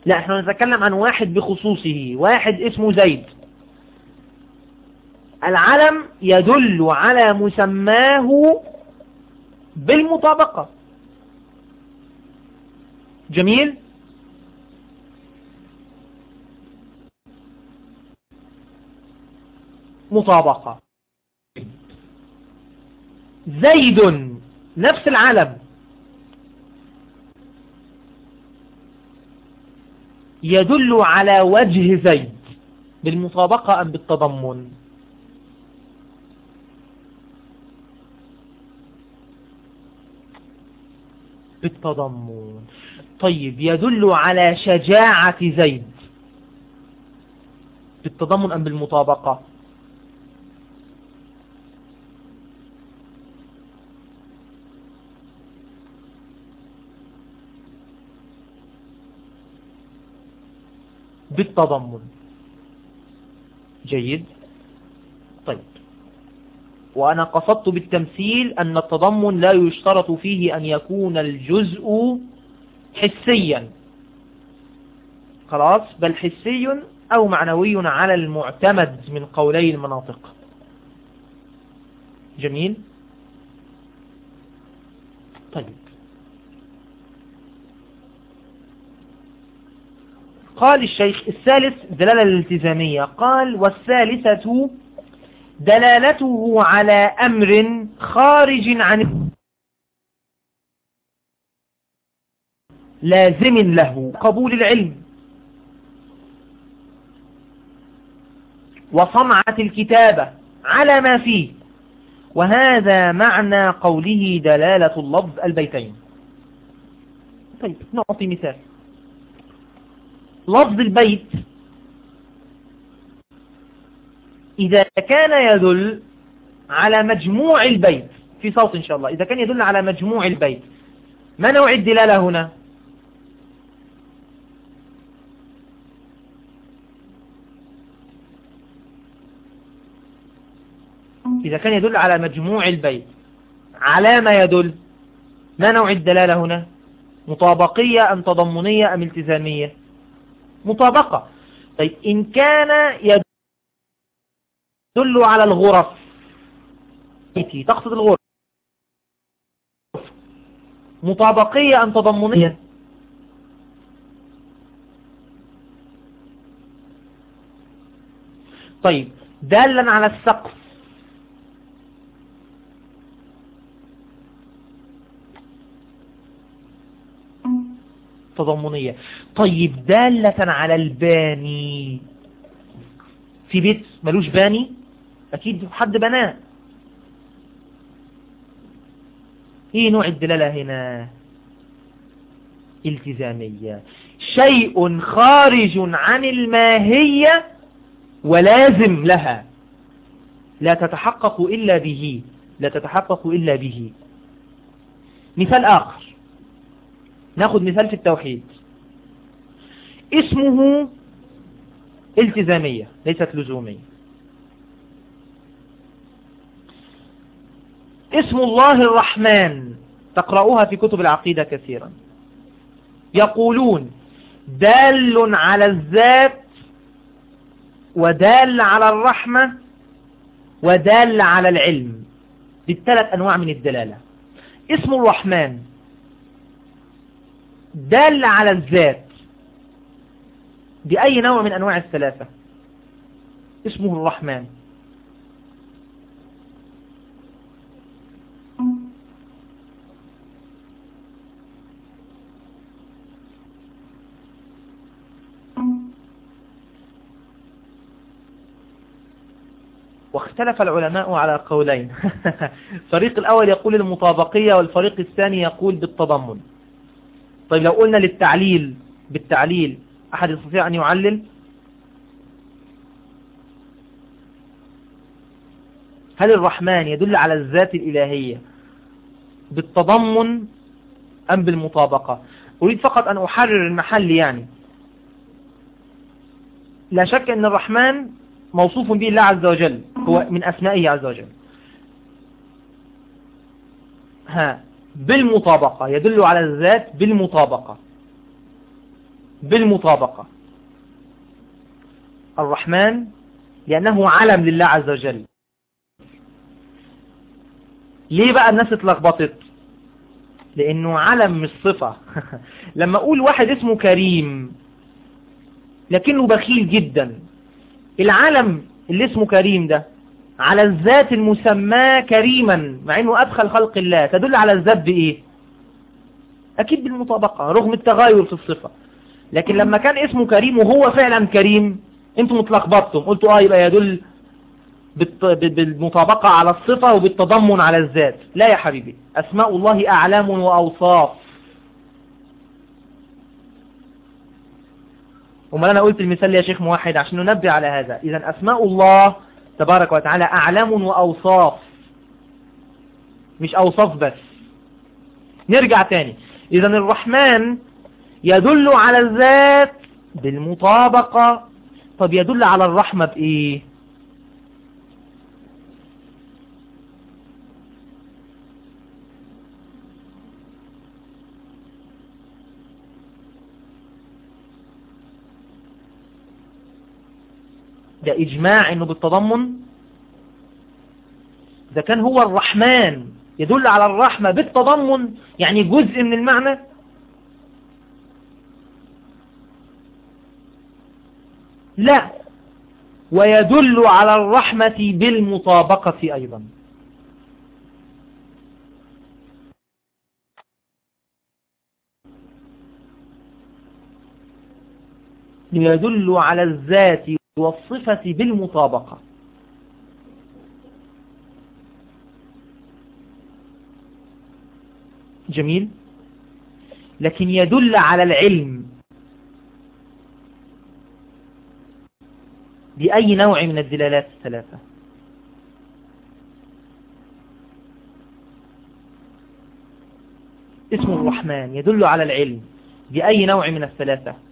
لا إحنا نتكلم عن واحد بخصوصه واحد اسمه زيد. العلم يدل على مسماه بالمطابقة. جميل؟ مطابقة. زيد نفس العلم. يدل على وجه زيد. بالمطابقة أم بالتضمن؟ بالتضمن. طيب يدل على شجاعة زيد بالتضمن أم بالمطابقة؟ بالتضمن. جيد. طيب. وأنا قصدت بالتمثيل أن التضمن لا يشترط فيه أن يكون الجزء حسيا. خلاص؟ بل حسي أو معنوي على المعتمد من قولي المناطق. جميل؟ طيب. قال الشيخ الثالث دلالة الالتزامية. قال والثالثة دلالته على أمر خارج عن لازم له قبول العلم. وصنعة الكتابة على ما فيه. وهذا معنى قوله دلالة اللفظ البيتين. طيب نعطي مثال. لفظ البيت إذا كان يدل على مجموع البيت في صوت إن شاء الله إذا كان يدل على مجموع البيت ما نوع الدلالة هنا؟ إذا كان يدل على مجموع البيت على ما يدل ما نوع الدلالة هنا؟ مطابقية أم تضمنية أم التزامية؟ مطابقة. طيب إن كان يدل على الغرف تقصد الغرف. مطابقية أم تضمنية؟ طيب دالا على السقف. تضمنية. طيب دالة على الباني. في بيت ملوش باني؟ أكيد حد بناه. إيه نوع الدلالة هنا؟ التزامية. شيء خارج عن الماهية ولازم لها. لا تتحقق إلا به. لا تتحقق إلا به. مثال آخر. ناخد مثال في التوحيد. اسمه التزامية ليست لزومية. اسم الله الرحمن تقرأوها في كتب العقيدة كثيرا. يقولون دال على الذات ودال على الرحمة ودال على العلم. بالثلاث أنواع من الدلالة. اسم الرحمن دال على الذات. بأي نوع من أنواع الثلاثة؟ اسمه الرحمن. واختلف العلماء على قولين. الفريق الأول يقول المطابقية والفريق الثاني يقول بالتضمن. طيب لو قلنا للتعليل بالتعليل أحد يستطيع أن يعلل؟ هل الرحمن يدل على الذات الإلهية بالتضمن أم بالمطابقة؟ أريد فقط أن أحرر المحل يعني. لا شك أن الرحمن موصوف به الله عز وجل هو من أسمائه عز وجل. ها بالمطابقة يدل على الذات بالمطابقة. بالمطابقة. الرحمن لأنه علم لله عز وجل. ليه بقى الناس اتلخبطت؟ لأنه علم مش صفة. لما أقول واحد اسمه كريم لكنه بخيل جدا. العلم اللي اسمه كريم ده على الذات المسماة كريما مع إنه أدخل خلق الله. تدل على الذات بإيه؟ أكيد بالمطابقة رغم التغاير في الصفة. لكن لما كان اسمه كريم وهو فعلا كريم أنتم متلخبطتم قلتوا آه يبقى يدل بالمطابقة على الصفة وبالتضمن على الذات. لا يا حبيبي. أسماء الله أعلام وأوصاف. أمال أنا قلت المثال يا شيخ موحد عشان ننبه على هذا. اذا أسماء الله تبارك وتعالى اعلام وأوصاف. مش أوصاف بس. نرجع تاني. إذا الرحمن يدل على الذات بالمطابقة. طب يدل على الرحمة بإيه؟ ده إجماع إنه بالتضمن. ده كان هو الرحمن يدل على الرحمة بالتضمن يعني جزء من المعنى. لا ويدل على الرحمة بالمطابقة أيضا. يدل على الذات والصفة بالمطابقة. جميل. لكن يدل على العلم. بأي نوع من الدلالات الثلاثة؟ اسم الرحمن يدل على العلم. بأي نوع من الثلاثة؟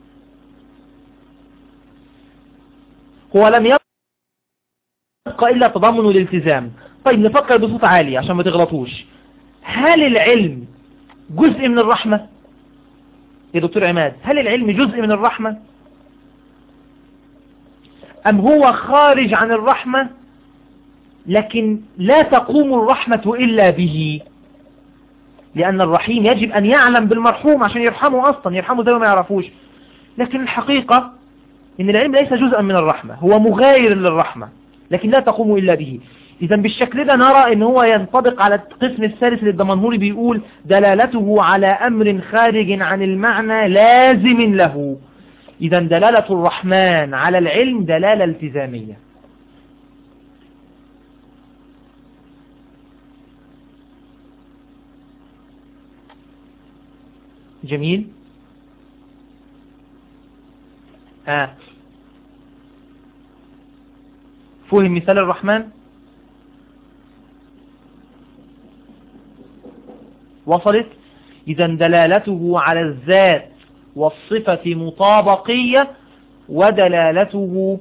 هو لم يبقى إلا تضمن الالتزام. طيب نفكر بصوت عالي عشان ما تغلطوش. هل العلم جزء من الرحمة؟ يا دكتور عماد هل العلم جزء من الرحمة؟ أم هو خارج عن الرحمة؟ لكن لا تقوم الرحمة إلا به لأن الرحيم يجب أن يعلم بالمرحوم عشان يرحمه أصلا يرحمه زي ما يعرفوش. لكن الحقيقة إن العلم ليس جزءا من الرحمة هو مغاير للرحمة لكن لا تقوم إلا به. إذا بالشكل ده نرى إن هو ينطبق على القسم الثالث للدمنهوري بيقول دلالته على أمر خارج عن المعنى لازم له. إذا دلالة الرحمن على العلم دلالة التزامية. جميل؟ آه. فهم مثال الرحمن؟ وصلت إذا دلالته على الذات والصفة مطابقية ودلالته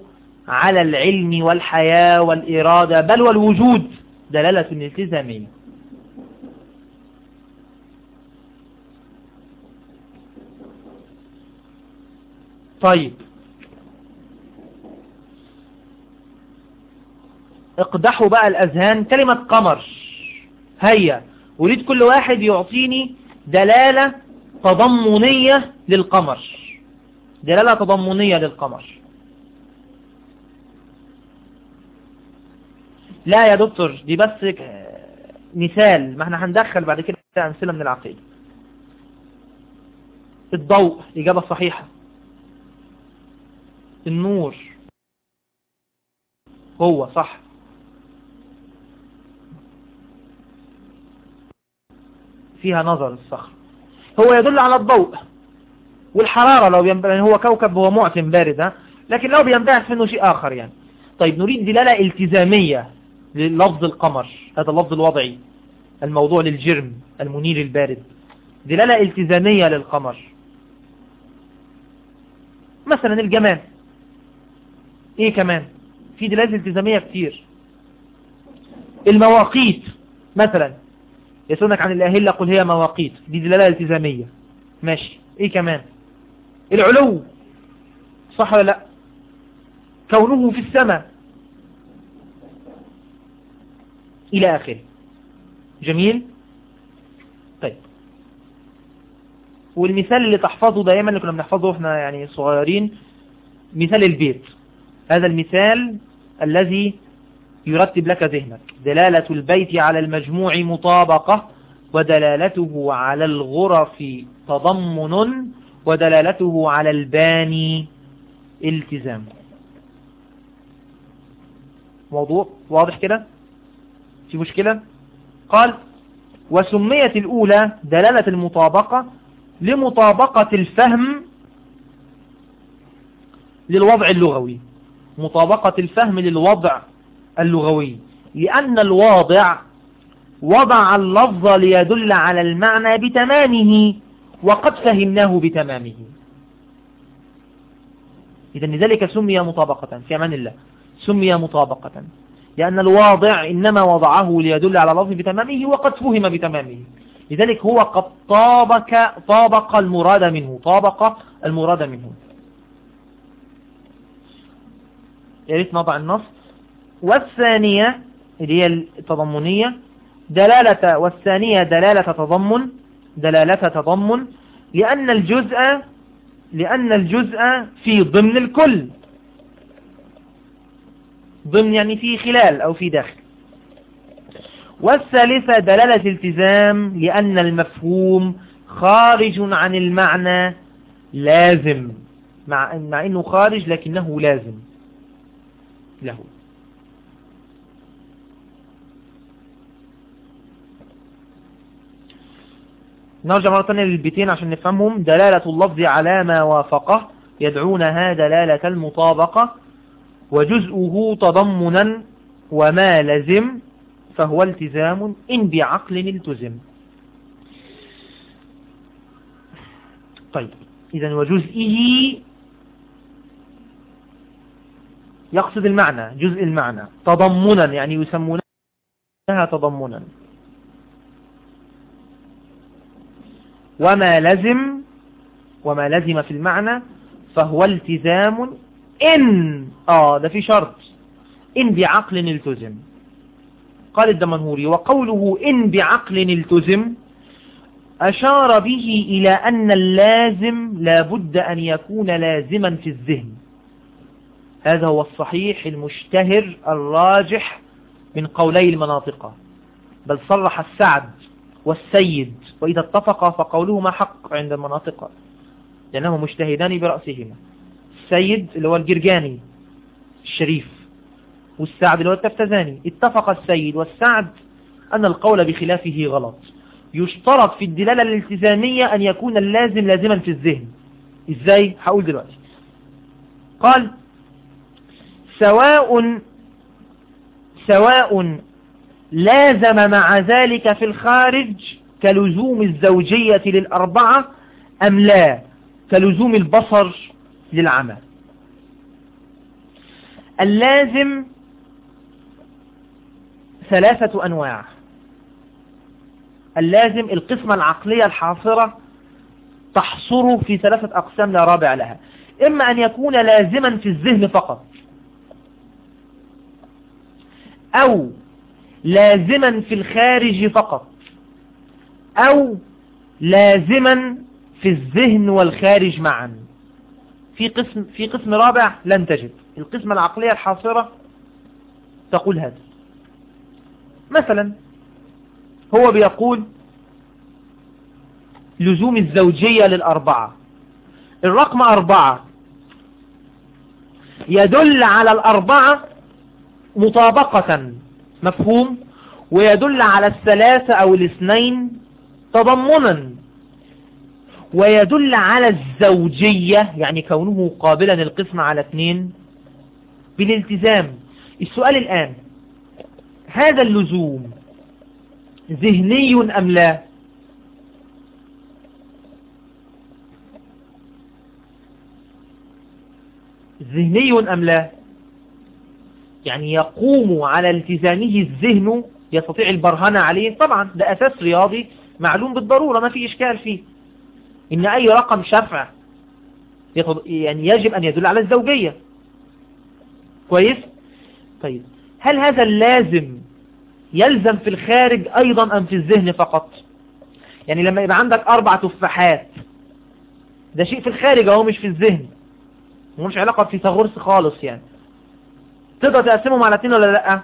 على العلم والحياة والإرادة بل والوجود. دلالة التزامية طيب. اقدحوا بقى الأذهان كلمة قمر. هيا أريد كل واحد يعطيني دلالة تضمنية للقمر. دلالة تضمنية للقمر. لا يا دكتور دي بس مثال. ما إحنا هندخل بعد كده أمثلة من العقيدة. الضوء إجابة صحيحة. النور. هو صح. فيها نظر الصخر. هو يدل على الضوء والحرارة لو بينبع يعني هو كوكب هو معتم بارد؟ لكن لو بينبعث منه شيء آخر يعني. طيب نريد دلالة التزامية للفظ القمر هذا اللفظ الوضعي الموضوع للجرم المنير البارد. دلالة التزامية للقمر. مثلا الجمال إيه كمان؟ في دلالة التزامية كتير. المواقيت مثلا. يسألونك عن الأهلة قل هي مواقيت. دي دلالة التزامية. ماشي. إيه كمان؟ العلو. صح ولا لا؟ كونه في السماء. إلى آخره. جميل؟ طيب. والمثال اللي تحفظه دائما اللي كنا بنحفظه إحنا يعني صغيرين مثال البيت. هذا المثال الذي يرتب لك ذهنك. دلالة البيت على المجموع مطابقة ودلالته على الغرف تضمن ودلالته على الباني التزام. موضوع واضح كده؟ في مشكلة؟ قال وسميت الأولى دلالة المطابقة لمطابقة الفهم للوضع اللغوي. مطابقة الفهم للوضع اللغوي. لأن الواضع وضع اللفظ ليدل على المعنى بتمامه وقد فهمناه بتمامه. إذا لذلك سمي مطابقة في أمان الله. سمي مطابقة. لأن الواضع إنما وضعه ليدل على لفظ بتمامه وقد فهم بتمامه. لذلك هو قد طابق, طابق المراد منه طابق المراد منه. يا ريت نضع النص. والثانية اللي هي التضمنية دلالة والثانية دلالة تضمن دلالة تضمن لأن الجزء لأن الجزء في ضمن الكل. ضمن يعني في خلال أو في داخل. والثالثة دلالة التزام لأن المفهوم خارج عن المعنى لازم مع, مع أنه خارج لكنه لازم. له. نرجع مرة ثانية للبيتين عشان نفهمهم. دلالة اللفظ على ما وافقه. يدعونها دلالة المطابقة. وجزءه تضمنا وما لزم. فهو التزام إن بعقل التزم. طيب إذا وجزئه يقصد المعنى جزء المعنى. تضمنا يعني يسمونها تضمنا. وما لزم وما لزم في المعنى فهو التزام إن. آه ده في شرط. إن بعقل التزم. قال الدمنهوري وقوله إن بعقل التزم أشار به إلى أن اللازم لابد أن يكون لازما في الذهن. هذا هو الصحيح المشتهر الراجح من قولي المناطق. بل صرح السعد والسيد وإذا اتفقا فقولهما حق عند المناطق. لأنهما مجتهدان برأسهما. السيد اللي هو الجرجاني الشريف والسعد اللي هو التفتزاني. اتفق السيد والسعد أن القول بخلافه غلط. يشترط في الدلالة الالتزامية أن يكون اللازم لازما في الذهن. إزاي؟ هقول دلوقتي. قال سواء سواء لازم مع ذلك في الخارج كلزوم الزوجية للأربعة أم لا؟ كلزوم البصر للعمى اللازم ثلاثة أنواع. اللازم القسمة العقلية الحاصرة تحصره في ثلاثة أقسام لا رابع لها. إما أن يكون لازما في الذهن فقط. أو لازما في الخارج فقط. أو لازما في الذهن والخارج معا. في قسم في قسم رابع لن تجد. القسمة العقلية الحاصرة تقول هذا. مثلا هو بيقول لزوم الزوجية للأربعة. الرقم أربعة يدل على الأربعة مطابقة مفهوم؟ ويدل على الثلاثة أو الاثنين تضمنا. ويدل على الزوجية يعني كونه قابلا للقسمة على اثنين بالالتزام. السؤال الآن هذا اللزوم ذهني أم لا؟ ذهني أم لا؟ يعني يقوم على التزامه الذهن يستطيع البرهنة عليه. طبعا ده أساس رياضي معلوم بالضرورة ما في إشكال فيه. إن أي رقم شفع يعني يجب أن يدل على الزوجية. كويس؟ طيب. هل هذا اللازم يلزم في الخارج أيضا أم في الذهن فقط؟ يعني لما يبقى عندك أربع تفاحات ده شيء في الخارج أهو مش في الذهن. مش علاقة في تغرس خالص يعني. تقدر تقسمهم على اثنين ولا لأ؟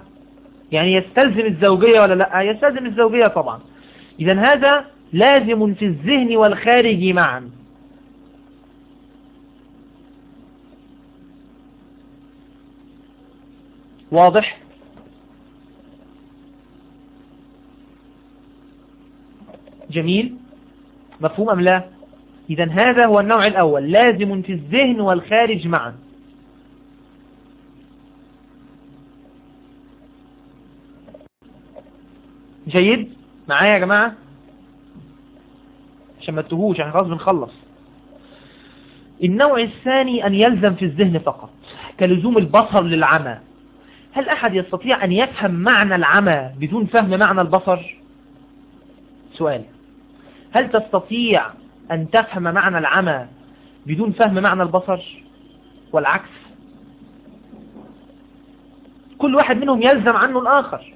يعني يستلزم الزوجية ولا لأ؟ يستلزم الزوجية طبعا. إذا هذا لازم في الذهن والخارج معا. واضح؟ جميل. مفهوم أم لا؟ إذا هذا هو النوع الأول. لازم في الذهن والخارج معا. جيد؟ معايا يا جماعة؟ عشان ما تهوش إحنا خلاص بنخلص. النوع الثاني أن يلزم في الذهن فقط كلزوم البصر للعمى. هل أحد يستطيع أن يفهم معنى العمى بدون فهم معنى البصر؟ سؤال. هل تستطيع أن تفهم معنى العمى بدون فهم معنى البصر؟ والعكس. كل واحد منهم يلزم عنه الآخر.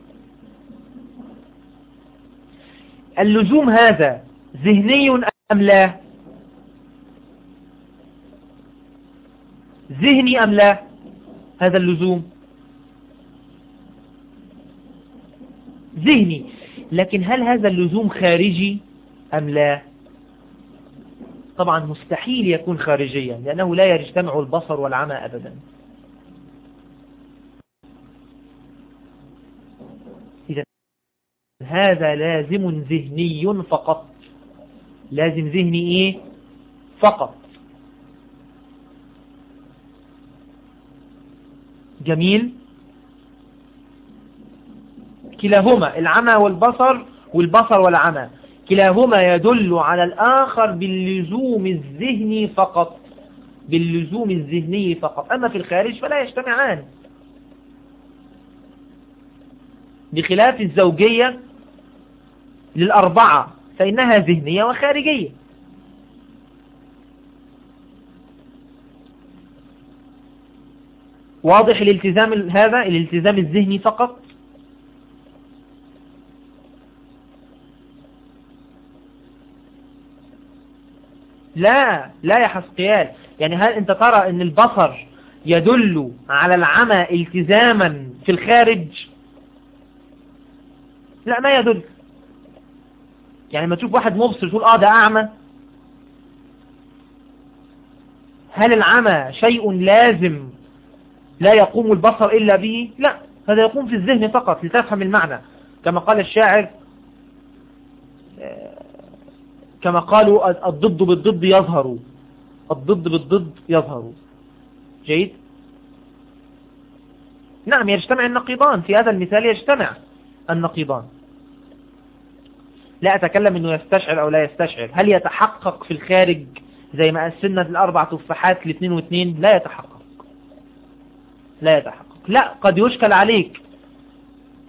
اللزوم هذا ذهني أم لا؟ ذهني أم لا؟ هذا اللزوم. ذهني. لكن هل هذا اللزوم خارجي أم لا؟ طبعا مستحيل يكون خارجيا لأنه لا يجتمع البصر والعمى أبدا. هذا لازم ذهني فقط. لازم ذهني إيه؟ فقط. جميل. كلاهما العمى والبصر والبصر والعمى. كلاهما يدل على الآخر باللزوم الذهني فقط. باللزوم الذهني فقط. أما في الخارج فلا يجتمعان. بخلاف الزوجية للأربعة فإنها ذهنية وخارجية. واضح الالتزام هذا؟ الالتزام الذهني فقط؟ لا لا يا حسقيال. يعني هل أنت ترى أن البصر يدل على العمى التزاما في الخارج؟ لا ما يدل. يعني ما تشوف واحد مبصر تقول آه ده أعمى. هل العمى شيء لازم لا يقوم البصر إلا به؟ لا هذا يقوم في الذهن فقط لتفهم المعنى. كما قال الشاعر كما قالوا الضد بالضد يظهر. الضد بالضد يظهر. جيد؟ نعم يجتمع النقيضان. في هذا المثال يجتمع النقيضان. لا أتكلم أنه يستشعر أو لا يستشعر. هل يتحقق في الخارج زي ما قسمنا الأربع تفاحات لاثنين واثنين؟ لا يتحقق. لا يتحقق. لا قد يشكل عليك.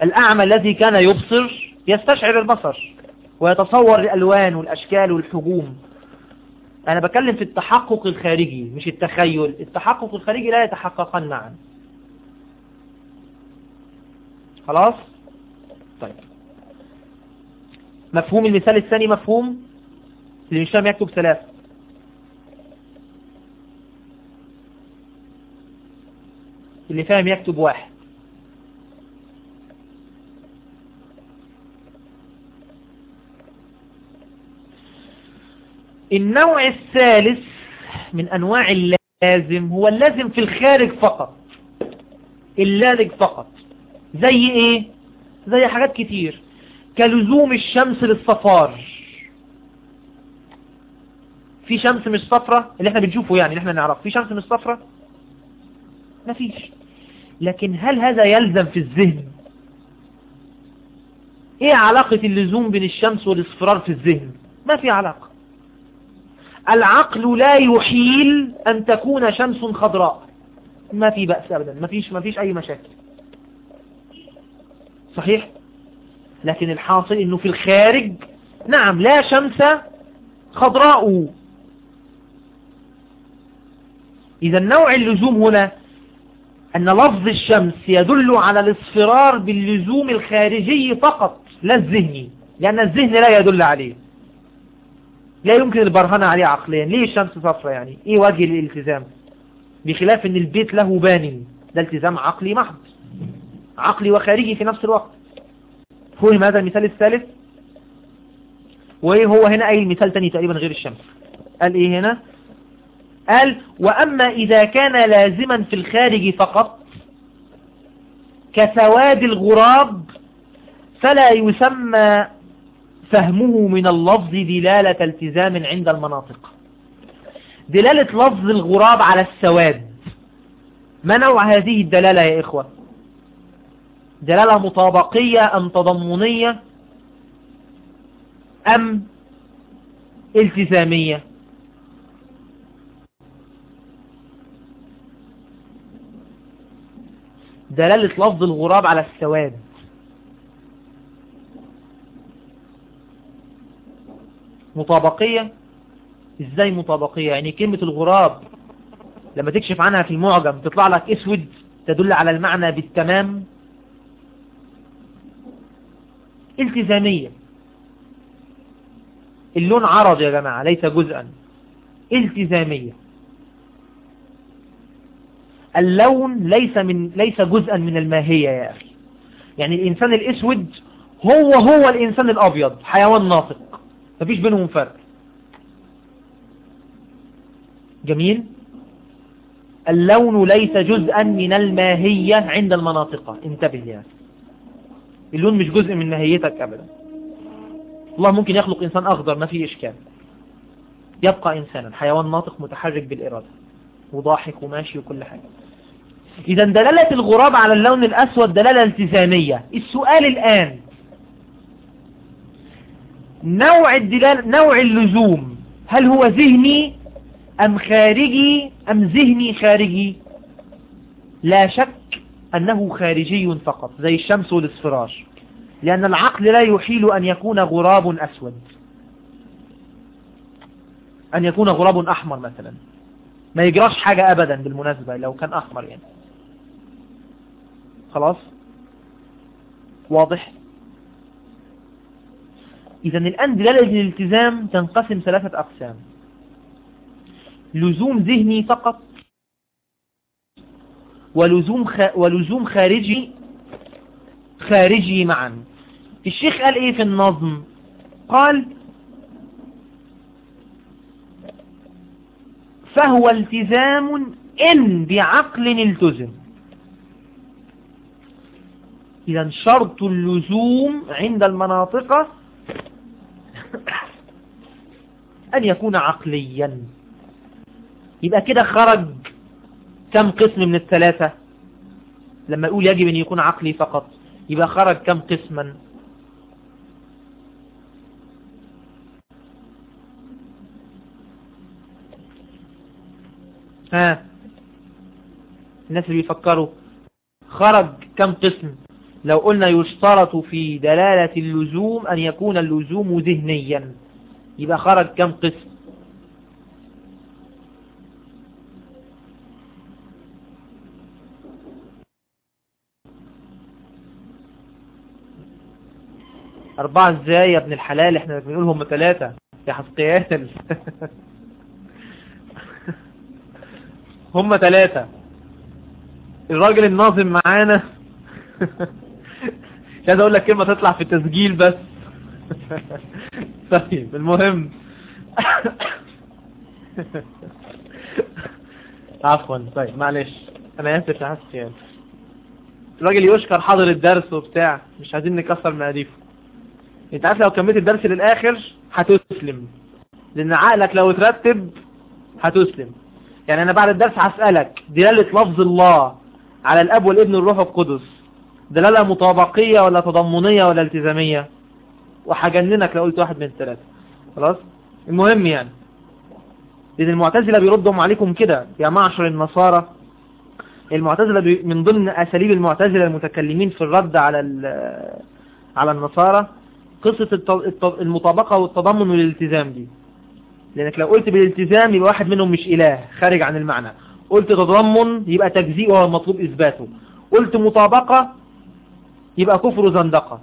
الأعمى الذي كان يبصر يستشعر البصر ويتصور الألوان والأشكال والحجوم. أنا بكلم في التحقق الخارجي مش التخيل. التحقق الخارجي لا يتحققان معا. خلاص؟ طيب. مفهوم المثال الثاني مفهوم اللي مش يكتب ثلاثة. اللي فاهم يكتب واحد. النوع الثالث من أنواع اللازم هو اللازم في الخارج فقط. اللازم فقط. زي إيه؟ زي حاجات كتير. كلزوم الشمس للصفار. في شمس مش صفرة؟ اللي إحنا بنشوفه يعني اللي إحنا نعرف في شمس مش صفرة؟ مفيش. لكن هل هذا يلزم في الذهن؟ إيه علاقة اللزوم بين الشمس والإصفرار في الذهن؟ ما في علاقة. العقل لا يحيل أن تكون شمس خضراء. ما في بأس ابدا. ما فيش ما فيش أي مشاكل. صحيح؟ لكن الحاصل إنه في الخارج نعم لا شمس خضراء. إذا نوع اللزوم هنا أن لفظ الشمس يدل على الاصفرار باللزوم الخارجي فقط لا الذهني لأن الذهن لا يدل عليه. لا يمكن البرهنة عليه عقليا. ليه الشمس صفرة يعني؟ إيه وجه الالتزام؟ بخلاف إن البيت له بان ده التزام عقلي محض. عقلي وخارجي في نفس الوقت. فهم هذا المثال الثالث؟ وإيه هو هنا؟ أي المثال تاني تقريبا غير الشمس. قال إيه هنا؟ قال وأما إذا كان لازما في الخارج فقط كسواد الغراب فلا يسمى فهمه من اللفظ دلالة التزام عند المناطق. دلالة لفظ الغراب على السواد ما نوع هذه الدلالة يا إخوة؟ دلالة مطابقية أم تضمنية أم التزامية؟ دلالة لفظ الغراب على السواد. مطابقية؟ إزاي مطابقية؟ يعني كلمة الغراب لما تكشف عنها في المعجم تطلع لك أسود تدل على المعنى بالتمام؟ التزامية. اللون عرض يا جماعة ليس جزءا. التزامية. اللون ليس من ليس جزءا من الماهية يا أخي. يعني الإنسان الأسود هو هو الإنسان الأبيض حيوان ناطق. مفيش بينهم فرق. جميل؟ اللون ليس جزءا من الماهية عند المناطق. انتبه أخي. اللون مش جزء من ماهيتك أبدا. الله ممكن يخلق إنسان أخضر ما فيه إشكال. يبقى إنسانا حيوان ناطق متحرك بالإرادة وضاحك وماشي وكل حاجة. إذا دلالة الغراب على اللون الأسود دلالة التزامية. السؤال الآن نوع الدلالة نوع اللزوم هل هو ذهني أم خارجي أم ذهني خارجي؟ لا شك أنه خارجي فقط زي الشمس والاصفرار لأن العقل لا يحيل أن يكون غراب أسود. أن يكون غراب أحمر مثلا. ما يجراش حاجة أبدا بالمناسبة لو كان أحمر يعني. خلاص؟ واضح؟ إذا الآن دلالة الالتزام تنقسم ثلاثة أقسام. لزوم ذهني فقط ولزوم خ... ولزوم خارجي خارجي معا. الشيخ قال إيه في النظم؟ قال فهو التزام إن بعقل التزم. اذا شرط اللزوم عند المناطق أن يكون عقليا. يبقى كده خرج كم قسم من الثلاثة؟ لما يقول يجب أن يكون عقلي فقط يبقى خرج كم قسما؟ ها الناس اللي بيفكروا خرج كم قسم؟ لو قلنا يشترط في دلالة اللزوم أن يكون اللزوم ذهنيا يبقى خرج كم قسم؟ أربعة إزاي يا ابن الحلال؟ إحنا بنقول هم ثلاثة يا حسقيان هم ثلاثة الراجل الناظم معانا. مش عايز أقول لك كلمة تطلع في التسجيل بس. طيب المهم. عفوا طيب معلش. أنا آسف يا حسقيان الراجل يشكر حاضر الدرس وبتاع. مش عايزين نكسر مقاديفه. انت عارف لو كملت الدرس للآخر هتسلم. لأن عقلك لو اترتب هتسلم. يعني أنا بعد الدرس هسألك دلالة لفظ الله على الأب والابن والروح القدس دلالة مطابقية ولا تضمنية ولا التزامية؟ وهجننك لو قلت واحد من الثلاثة. خلاص؟ المهم يعني لأن المعتزلة بيردهم عليكم كده يا معشر النصارى. المعتزلة من ضمن أساليب المعتزلة المتكلمين في الرد على على النصارى قصة المطابقة والتضمن والالتزام دي. لأنك لو قلت بالالتزام يبقى واحد منهم مش إله خارج عن المعنى. قلت تضمن يبقى تجزيء وهو المطلوب إثباته. قلت مطابقة يبقى كفر زندقة.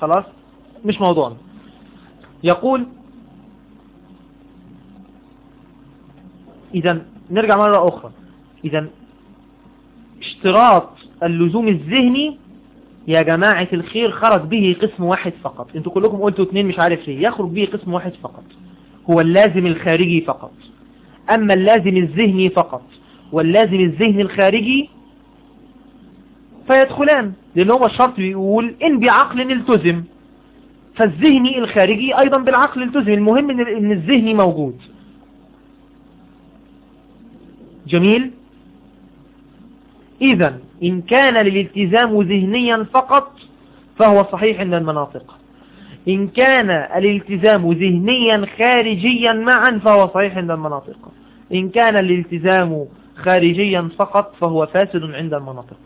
خلاص؟ مش موضوعنا. يقول إذا نرجع مرة أخرى. إذا اشتراط اللزوم الذهني يا جماعة الخير خرج به قسم واحد فقط. أنتوا كلكم قلتوا اتنين مش عارف ليه. يخرج به قسم واحد فقط. هو اللازم الخارجي فقط. أما اللازم الذهني فقط. واللازم الذهني الخارجي فيدخلان. لأن هو الشرط بيقول إن بعقل التزم. فالذهني الخارجي أيضا بالعقل التزم. المهم إن الذهني موجود. جميل؟ إذا إن كان الالتزام ذهنيا فقط فهو صحيح عند المناطق. إن كان الالتزام ذهنيا خارجيا معا فهو صحيح عند المناطق. إن كان الالتزام خارجيا فقط فهو فاسد عند المناطق.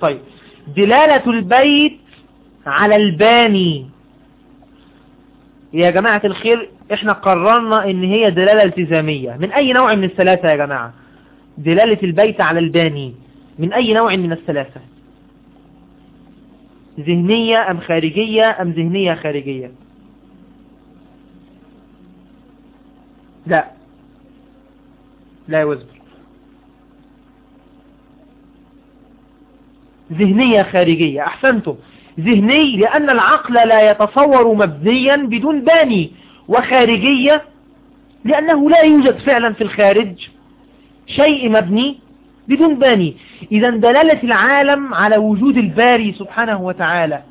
طيب. دلالة البيت على الباني. يا جماعة الخير إحنا قررنا إن هي دلالة التزامية. من أي نوع من الثلاثة يا جماعة؟ دلالة البيت على الباني. من أي نوع من الثلاثة؟ ذهنية أم خارجية أم ذهنية خارجية؟ لا. لا يوزبر ذهنية خارجية. أحسنتم. ذهني لأن العقل لا يتصور مبنيا بدون باني. وخارجية لأنه لا يوجد فعلا في الخارج شيء مبني بدون باني. إذا دلالة العالم على وجود الباري سبحانه وتعالى.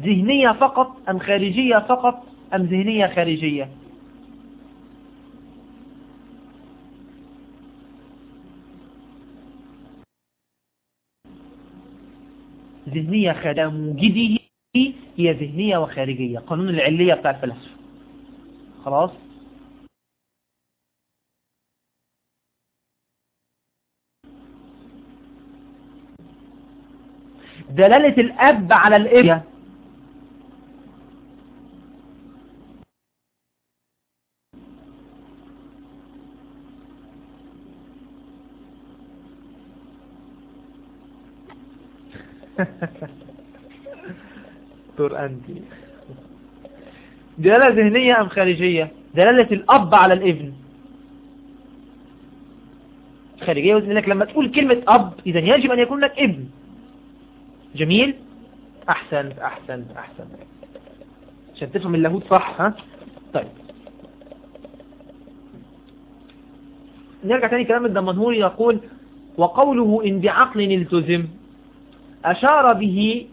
ذهنية فقط أم خارجية فقط أم ذهنية خارجية؟ ذهنية خارجية موجده هي ذهنية وخارجية قانون العلية بتاع الفلسفة. خلاص؟ دلالة الأب على الإبن. دكتور أنت دلالة ذهنية أم خارجية؟ دلالة الأب على الابن. خارجية لأنك لما تقول كلمة أب إذا يجب أن يكون لك ابن. جميل؟ أحسن أحسن أحسن. عشان تفهم اللاهوت صح ها؟ طيب. نرجع تاني كلام الدمنهوري يقول وقوله إن بعقل التزم أشار به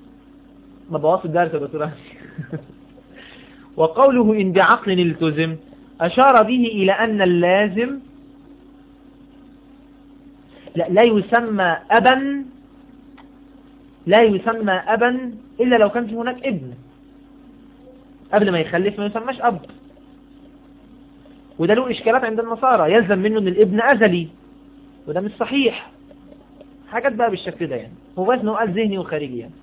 ما بوظت الدرس يا دكتور وقوله إن بعقل التزم أشار به إلى أن اللازم لا, لا يسمى أبا لا يسمى أبا إلا لو كان هناك ابن. قبل ما يخلف ما يسماش أب. وده له إشكالات عند النصارى. يلزم منه أن الابن أزلي. وده مش صحيح. حاجات بقى بالشكل ده يعني. هو بس قال ذهني وخارجي يعني.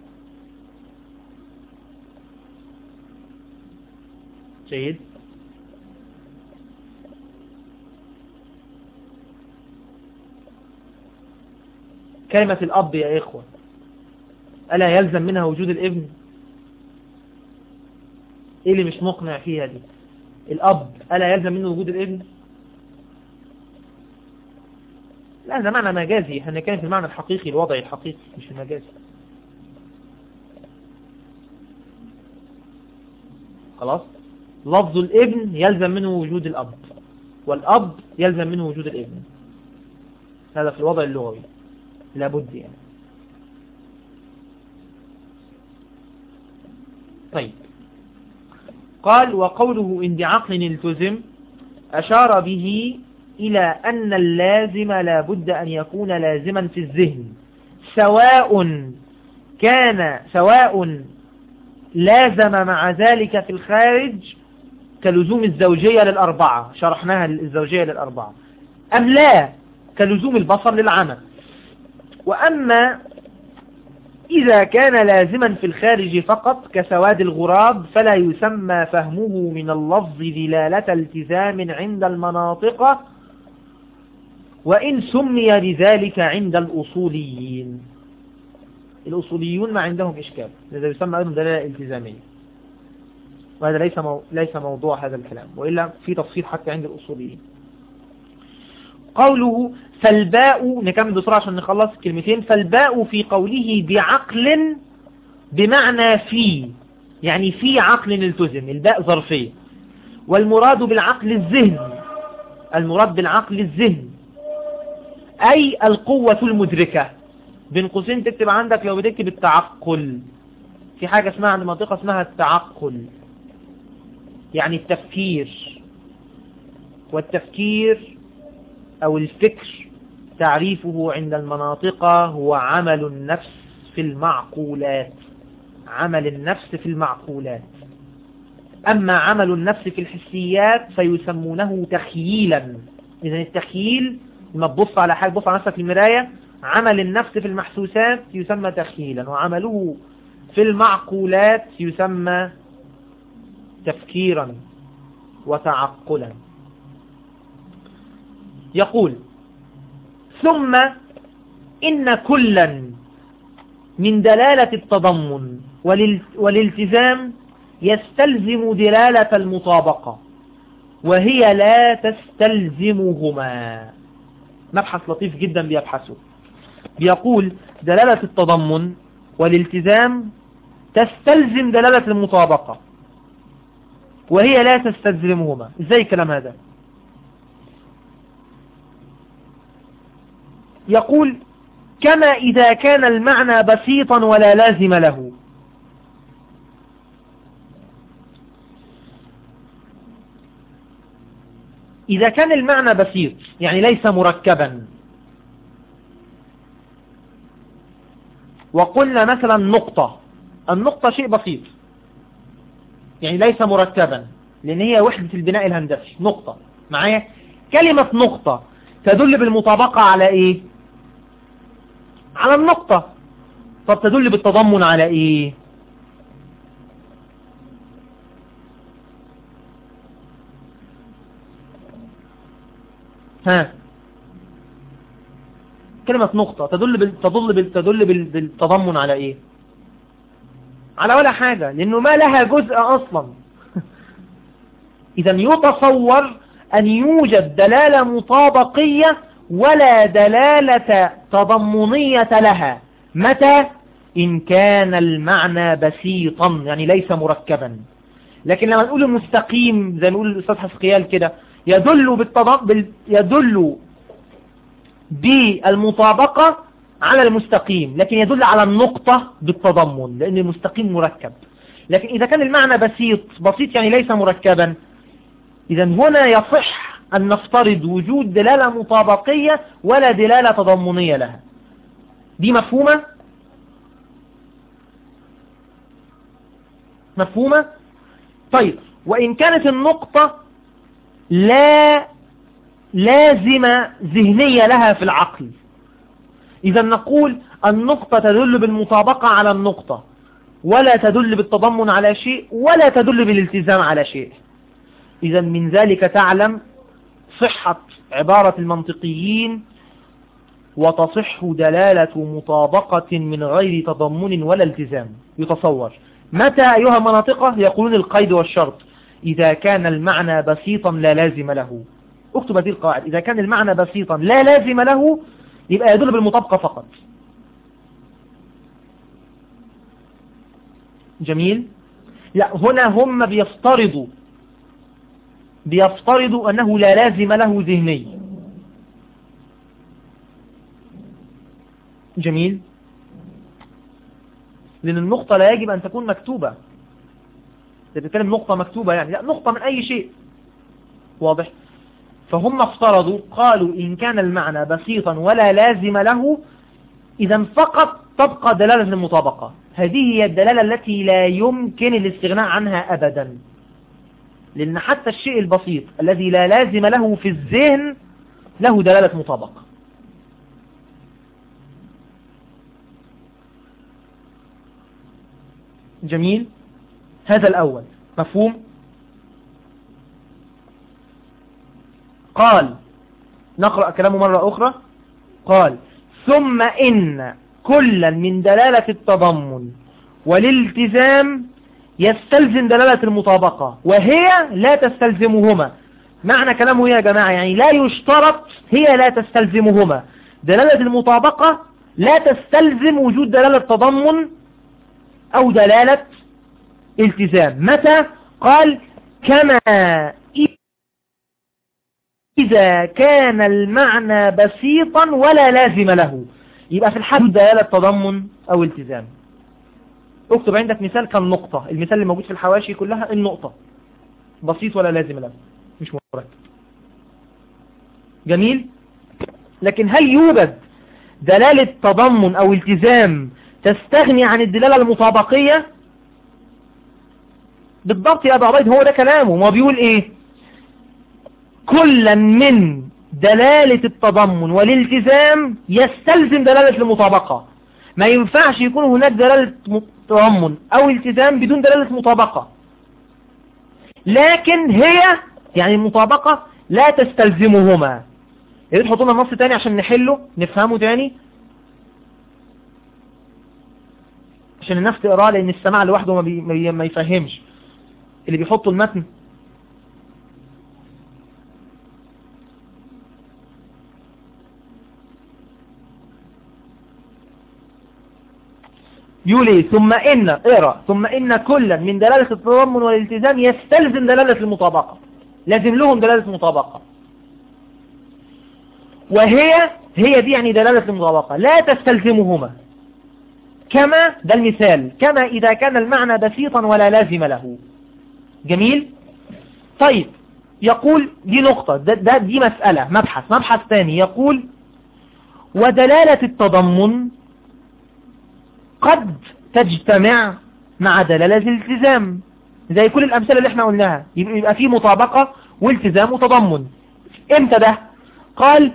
جيد. كلمة الأب يا إخوة ألا يلزم منها وجود الابن؟ إيه اللي مش مقنع فيها دي؟ الأب ألا يلزم منه وجود الابن؟ لا ده معنى مجازي. إحنا كان في المعنى الحقيقي الوضعي الحقيقي مش المجازي. خلاص؟ لفظ الابن يلزم منه وجود الأب والأب يلزم منه وجود الابن. هذا في الوضع اللغوي لابد يعني. طيب. قال وقوله إن بعقل التزم أشار به إلى أن اللازم لابد أن يكون لازما في الذهن. سواء كان سواء لازم مع ذلك في الخارج كلزوم الزوجية للأربعة شرحناها الزوجية للأربعة. أم لا؟ كلزوم البصر للعمل وأما إذا كان لازما في الخارج فقط كسواد الغراب فلا يسمى فهمه من اللفظ دلالة التزام عند المناطق وإن سمي بذلك عند الأصوليين. الأصوليون ما عندهم إشكال لذا يسمى أيضا دلالة التزامية. وهذا ليس ليس موضوع هذا الكلام وإلا في تفصيل حتى عند الأصوليين. قوله فالباء نكمل بسرعة عشان نخلص الكلمتين فالباء في قوله بعقل بمعنى في يعني في عقل التزم الباء ظرفية. والمراد بالعقل الذهن المراد بالعقل الذهن. أي القوة المدركة. بين قوسين تكتب عندك لو بتكتب التعقل. في حاجة اسمها عند منطقة اسمها التعقل. يعني التفكير والتفكير أو الفكر تعريفه عند المناطق هو عمل النفس في المعقولات عمل النفس في المعقولات. أما عمل النفس في الحسيات فيسمونه تخييلا. إذا التخييل لما تبص على حاجة تبص على نفسك في المراية عمل النفس في المحسوسات يسمى تخييلا وعمله في المعقولات يسمى تفكيرا وتعقلا. يقول ثم إن كلا من دلالة التضمن والالتزام يستلزم دلالة المطابقة وهي لا تستلزمهما. مبحث لطيف جدا بيبحثه. بيقول دلالة التضمن والالتزام تستلزم دلالة المطابقة. وهي لا تستلزمهما. إزاي الكلام هذا؟ يقول كما إذا كان المعنى بسيطا ولا لازم له. إذا كان المعنى بسيط يعني ليس مركبا. وقلنا مثلا نقطة. النقطة شيء بسيط. يعني ليس مركبا لأن هي وحدة البناء الهندسي. نقطة. معايا؟ كلمة نقطة تدل بالمطابقة على إيه؟ على النقطة. طب تدل بالتضمن على إيه؟ ها. كلمة نقطة. تدل بال... تدل بال... تدل بال... بالتضمن على إيه؟ على ولا حاجة لأنه ما لها جزء أصلا. اذا يتصور أن يوجد دلالة مطابقية ولا دلالة تضمنية لها. متى؟ إن كان المعنى بسيطا يعني ليس مركبا. لكن لما نقول المستقيم زي ما الأستاذ حسقيال كده يدل بالتضم... يدل بالمطابقة على المستقيم لكن يدل على النقطة بالتضمن لأن المستقيم مركب. لكن إذا كان المعنى بسيط بسيط يعني ليس مركبا. إذا هنا يصح أن نفترض وجود دلالة مطابقية ولا دلالة تضمنية لها. دي مفهومة؟ مفهومة؟ طيب وإن كانت النقطة لا لازمة ذهنية لها في العقل. إذا نقول النقطة تدل بالمطابقة على النقطة ولا تدل بالتضمن على شيء ولا تدل بالالتزام على شيء. إذا من ذلك تعلم صحة عبارة المنطقيين وتصح دلالة مطابقة من غير تضمن ولا التزام. يتصور. متى أيها المناطقة يقولون القيد والشرط. إذا كان المعنى بسيطا لا لازم له. اكتب هذه القواعد إذا كان المعنى بسيطا لا لازم له يبقى يدل بالمطابقة فقط. جميل؟ لا هنا هم بيفترضوا بيفترضوا أنه لا لازم له ذهني. جميل؟ لأن النقطة لا يجب أن تكون مكتوبة. ده بيتكلم نقطة مكتوبة يعني لا نقطة من أي شيء. واضح؟ فهم افترضوا قالوا إن كان المعنى بسيطا ولا لازم له إذا فقط تبقى دلالة المطابقة. هذه هي الدلالة التي لا يمكن الاستغناء عنها أبدا. لأن حتى الشيء البسيط الذي لا لازم له في الذهن له دلالة مطابقة. جميل؟ هذا الأول. مفهوم؟ قال. نقرأ كلامه مرة أخرى. قال. ثم إن كلا من دلالة التضمن والالتزام يستلزم دلالة المطابقة وهي لا تستلزمهما. معنى كلامه يا جماعة يعني لا يشترط هي لا تستلزمهما. دلالة المطابقة لا تستلزم وجود دلالة تضمن أو دلالة التزام. متى؟ قال كما إذا كان المعنى بسيطا ولا لازم له. يبقى في الحد دلالة تضمن أو التزام. اكتب عندك مثال كان نقطة المثال اللي موجود في الحواشي كلها النقطة. بسيط ولا لازم له. مش مركب جميل؟ لكن هل يوجد دلالة تضمن أو التزام تستغني عن الدلالة المطابقية؟ بالضبط يا أبو عبيد هو ده كلامه. ما بيقول إيه؟ كلا من دلالة التضمن والالتزام يستلزم دلالة المطابقة. ما ينفعش يكون هناك دلالة تضمن أو التزام بدون دلالة مطابقة. لكن هي يعني المطابقة لا تستلزمهما. يريد تحطونا النص تاني عشان نحله نفهمه تاني. عشان الناس تقراه لأن السماع لوحده ما, بي ما يفهمش. اللي بيحطوا المتن يولي ثم إن اقرأ. ثم إن كلا من دلالة التضمن والالتزام يستلزم دلالة المطابقة. لازم لهم دلالة المطابقة. وهي هي دي يعني دلالة المطابقة. لا تستلزمهما. كما ده المثال. كما إذا كان المعنى بسيطا ولا لازم له. جميل؟ طيب يقول دي نقطة. ده, دي مسألة مبحث. مبحث ثاني. يقول ودلالة التضمن قد تجتمع مع دلالة الالتزام. زي كل الأمثلة اللي إحنا قلناها. يبقى في مطابقة والتزام وتضمن. إمتى ده؟ قال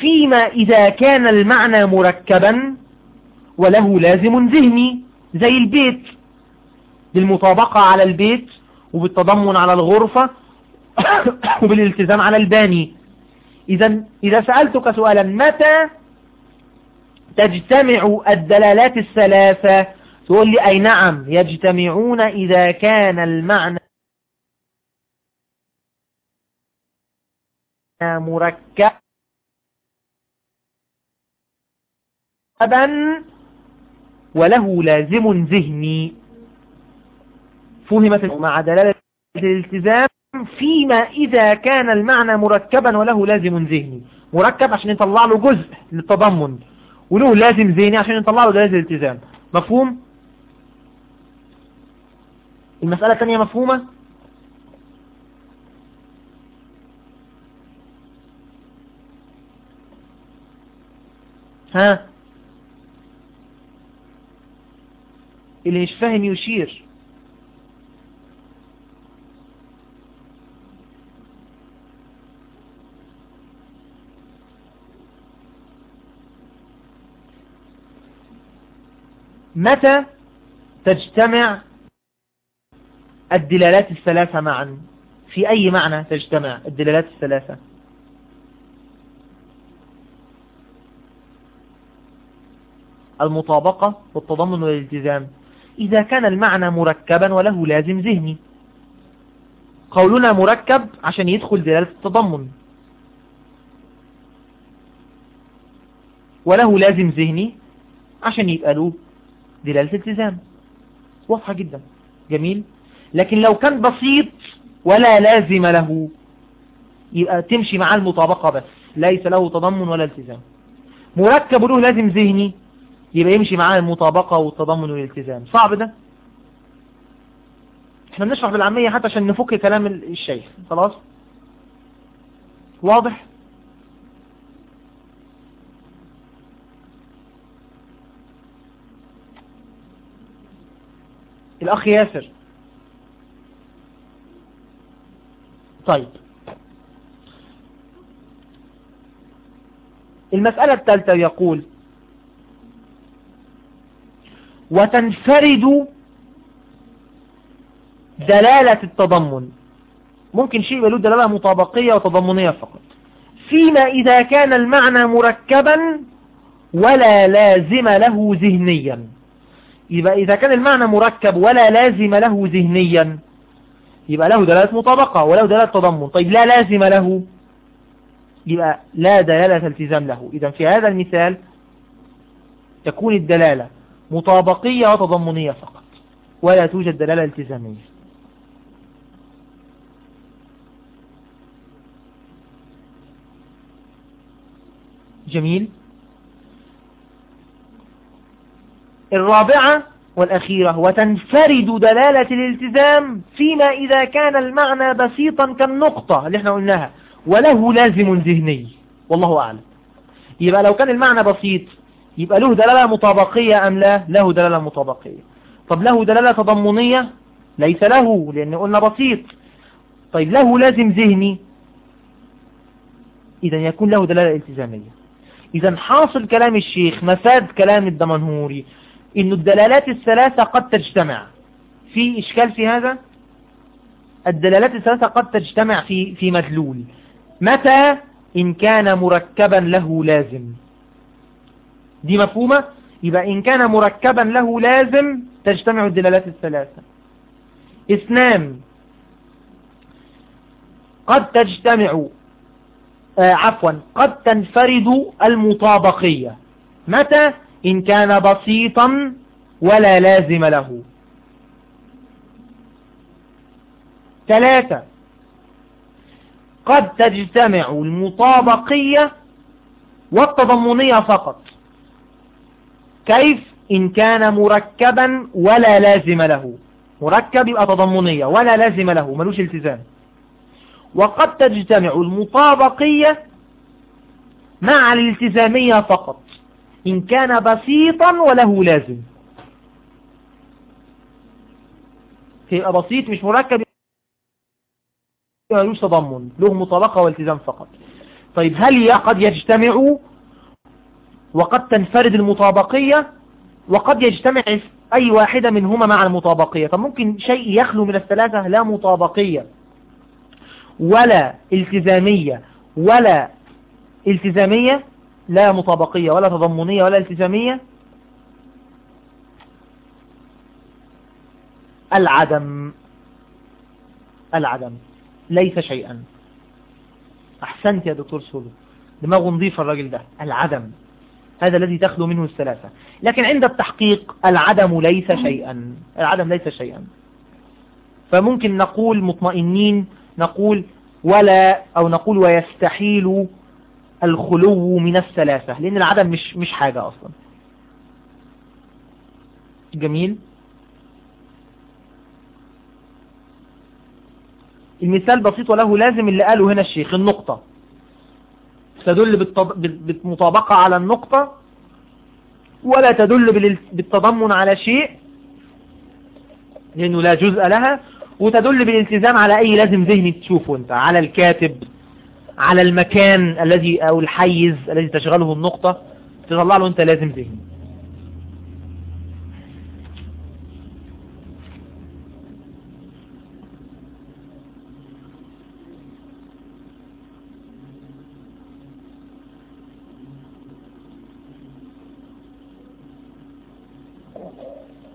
فيما إذا كان المعنى مركبا وله لازم ذهني. زي البيت. بالمطابقة على البيت وبالتضمن على الغرفة وبالالتزام على الباني. إذا إذا سألتك سؤالا متى تجتمع الدلالات الثلاثة. تقول لي أي نعم يجتمعون إذا كان المعنى مركبا وله لازم ذهني. فهمت مع دلالة الالتزام فيما إذا كان المعنى مركبا وله لازم ذهني. مركب عشان يطلع له جزء للتضمن. وله لازم ذهني عشان يطلع له دلالة الالتزام. مفهوم؟ المسألة الثانية مفهومة؟ ها؟ اللي مش فاهم يشير. متى تجتمع الدلالات الثلاثة معا؟ في أي معنى تجتمع الدلالات الثلاثة؟ المطابقة والتضمن والالتزام. إذا كان المعنى مركبا وله لازم ذهني. قولنا مركب عشان يدخل دلالة التضمن. وله لازم ذهني عشان يبقى له دلالة التزام واضحة جدا. جميل. لكن لو كان بسيط ولا لازم له. يبقى تمشي مع المطابقة بس. ليس له تضمن ولا التزام. مركب له لازم ذهني. يبقى يمشي معاه المطابقة والتضمن والالتزام. صعب ده؟ إحنا بنشرح بالعامية حتى عشان نفك كلام الشيخ. خلاص؟ واضح؟ الأخ ياسر. طيب. المسألة الثالثة يقول وتنفرد دلالة التضمن. ممكن شيء له دلالة مطابقية وتضمنية فقط. فيما إذا كان المعنى مركبا ولا لازم له ذهنيا. يبقى إذا كان المعنى مركب ولا لازم له ذهنيا يبقى له دلالة مطابقة وله دلالة تضمن. طيب لا لازم له يبقى لا دلالة التزام له. إذا في هذا المثال تكون الدلالة مطابقية وتضمنية فقط ولا توجد دلالة التزامية. جميل؟ الرابعة والأخيرة. وتنفرد دلالة الالتزام فيما إذا كان المعنى بسيطا كالنقطة اللي إحنا قلناها. وله لازم ذهني. والله أعلم. يبقى لو كان المعنى بسيط يبقى له دلالة مطابقية أم لا؟ له دلالة مطابقية. طب له دلالة تضمنية؟ ليس له لأن قلنا بسيط. طيب له لازم ذهني. إذا يكون له دلالة التزامية. إذا حاصل كلام الشيخ مفاد كلام الدمنهوري. إن الدلالات الثلاثة قد تجتمع. في إشكال في هذا؟ الدلالات الثلاثة قد تجتمع في في مدلول. متى؟ إن كان مركبا له لازم. دي مفهومة؟ يبقى إن كان مركبا له لازم تجتمع الدلالات الثلاثة. اثنان. قد تجتمع آه عفوا قد تنفرد المطابقية. متى؟ إن كان بسيطا ولا لازم له. ثلاثة. قد تجتمع المطابقية والتضمنية فقط. كيف؟ إن كان مركبا ولا لازم له. مركب يبقى تضمنية ولا لازم له ملوش التزام. وقد تجتمع المطابقية مع الالتزامية فقط. إن كان بسيطا وله لازم. يبقى بسيط مش مركب ملوش تضمن له مطابقة والتزام فقط. طيب هل قد يجتمع وقد تنفرد المطابقية؟ وقد يجتمع أي واحدة منهما مع المطابقية. طب ممكن شيء يخلو من الثلاثة لا مطابقية ولا التزامية ولا التزامية لا مطابقية ولا تضمنية ولا التزامية. العدم العدم ليس شيئا. أحسنت يا دكتور سولو. دماغه نظيف الراجل ده. العدم هذا الذي تخلو منه الثلاثة. لكن عند التحقيق العدم ليس شيئا. العدم ليس شيئا. فممكن نقول مطمئنين نقول ولا أو نقول ويستحيل الخلو من الثلاثة لأن العدم مش مش حاجة أصلا. جميل؟ المثال بسيط وله لازم اللي قاله هنا الشيخ النقطة. تدل بالمطابقة على النقطة ولا تدل بالتضمن على شيء لأنه لا جزء لها وتدل بالالتزام على أي لازم ذهني تشوفه أنت على الكاتب. على المكان الذي أو الحيز الذي تشغله النقطة تطلع له أنت لازم ذهني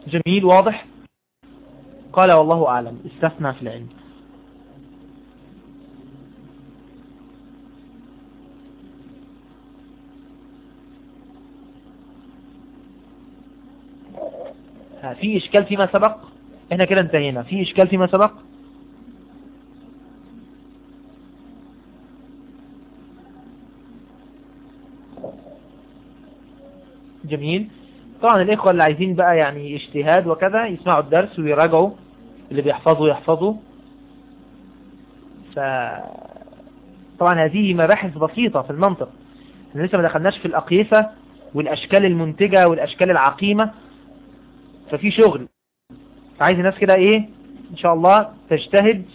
جميل واضح؟ قال والله أعلم استثنى في العلم. في إشكال فيما سبق؟ إحنا كده انتهينا. في إشكال فيما سبق؟ جميل. طبعا الإخوة اللي عايزين بقى يعني اجتهاد وكذا يسمعوا الدرس ويراجعوا اللي بيحفظوا يحفظوا. ف طبعا هذه مباحث بسيطة في المنطق. لسه ما دخلناش في الأقيسة والأشكال المنتجة والأشكال العقيمة. ففي شغل. عايز الناس كده إيه؟ إن شاء الله تجتهد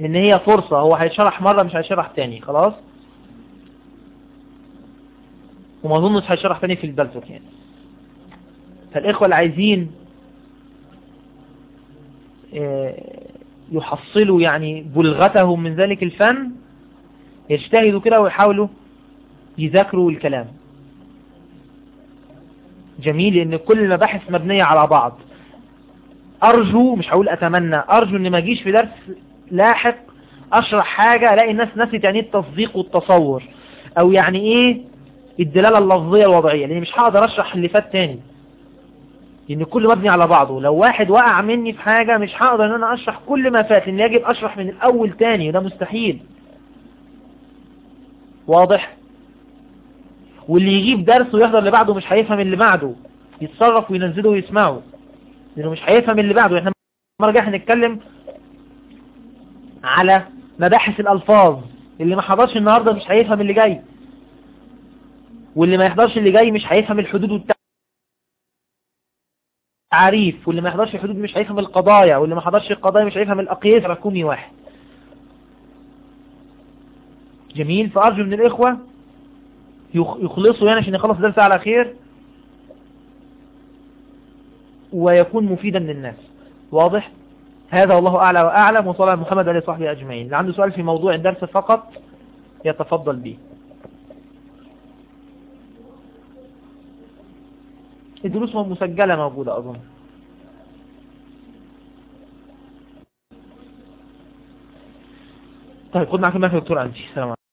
إن هي فرصة. هو هيشرح مرة مش هيشرح تاني. خلاص؟ وما أظنش هيشرح تاني في البلتوك يعني. فالإخوة اللي عايزين يحصلوا يعني بلغتهم من ذلك الفن يجتهدوا كده ويحاولوا يذاكروا الكلام. جميل إن كل المباحث مبنية على بعض. أرجو مش هقول أتمنى أرجو إن ما أجيش في درس لاحق أشرح حاجة ألاقي الناس نسيت يعني التصديق والتصور. أو يعني إيه الدلالة اللفظية الوضعية لأني مش هقدر أشرح اللي فات تاني. لأن كله مبني على بعضه. لو واحد وقع مني في حاجة مش هقدر إن أنا أشرح كل ما فات لأن يجب أشرح من الأول تاني وده مستحيل. واضح؟ واللي يجيب درس ويحضر اللي بعده مش هيفهم اللي بعده. يتصرف وينزله ويسمعه. لأنه مش هيفهم اللي بعده. إحنا الجايه هنتكلم على مباحث الألفاظ. اللي ما حضرش النهارده مش هيفهم اللي جاي. واللي ما يحضرش اللي جاي مش هيفهم الحدود والتعريف. واللي ما يحضرش الحدود مش هيفهم القضايا. واللي ما حضرش القضايا مش هيفهم الأقياس. ركومي واحد. جميل. فأرجو من الإخوة يخلصوا يعني عشان يخلص درس على خير ويكون مفيدا للناس. واضح؟ هذا والله أعلى وأعلم وصلى على محمد عليه وصحبه أجمعين. اللي عنده سؤال في موضوع الدرس فقط يتفضل به. الدروس مسجلة موجودة أظن. طيب خد معك المايك دكتور أنتي السلام عليكم.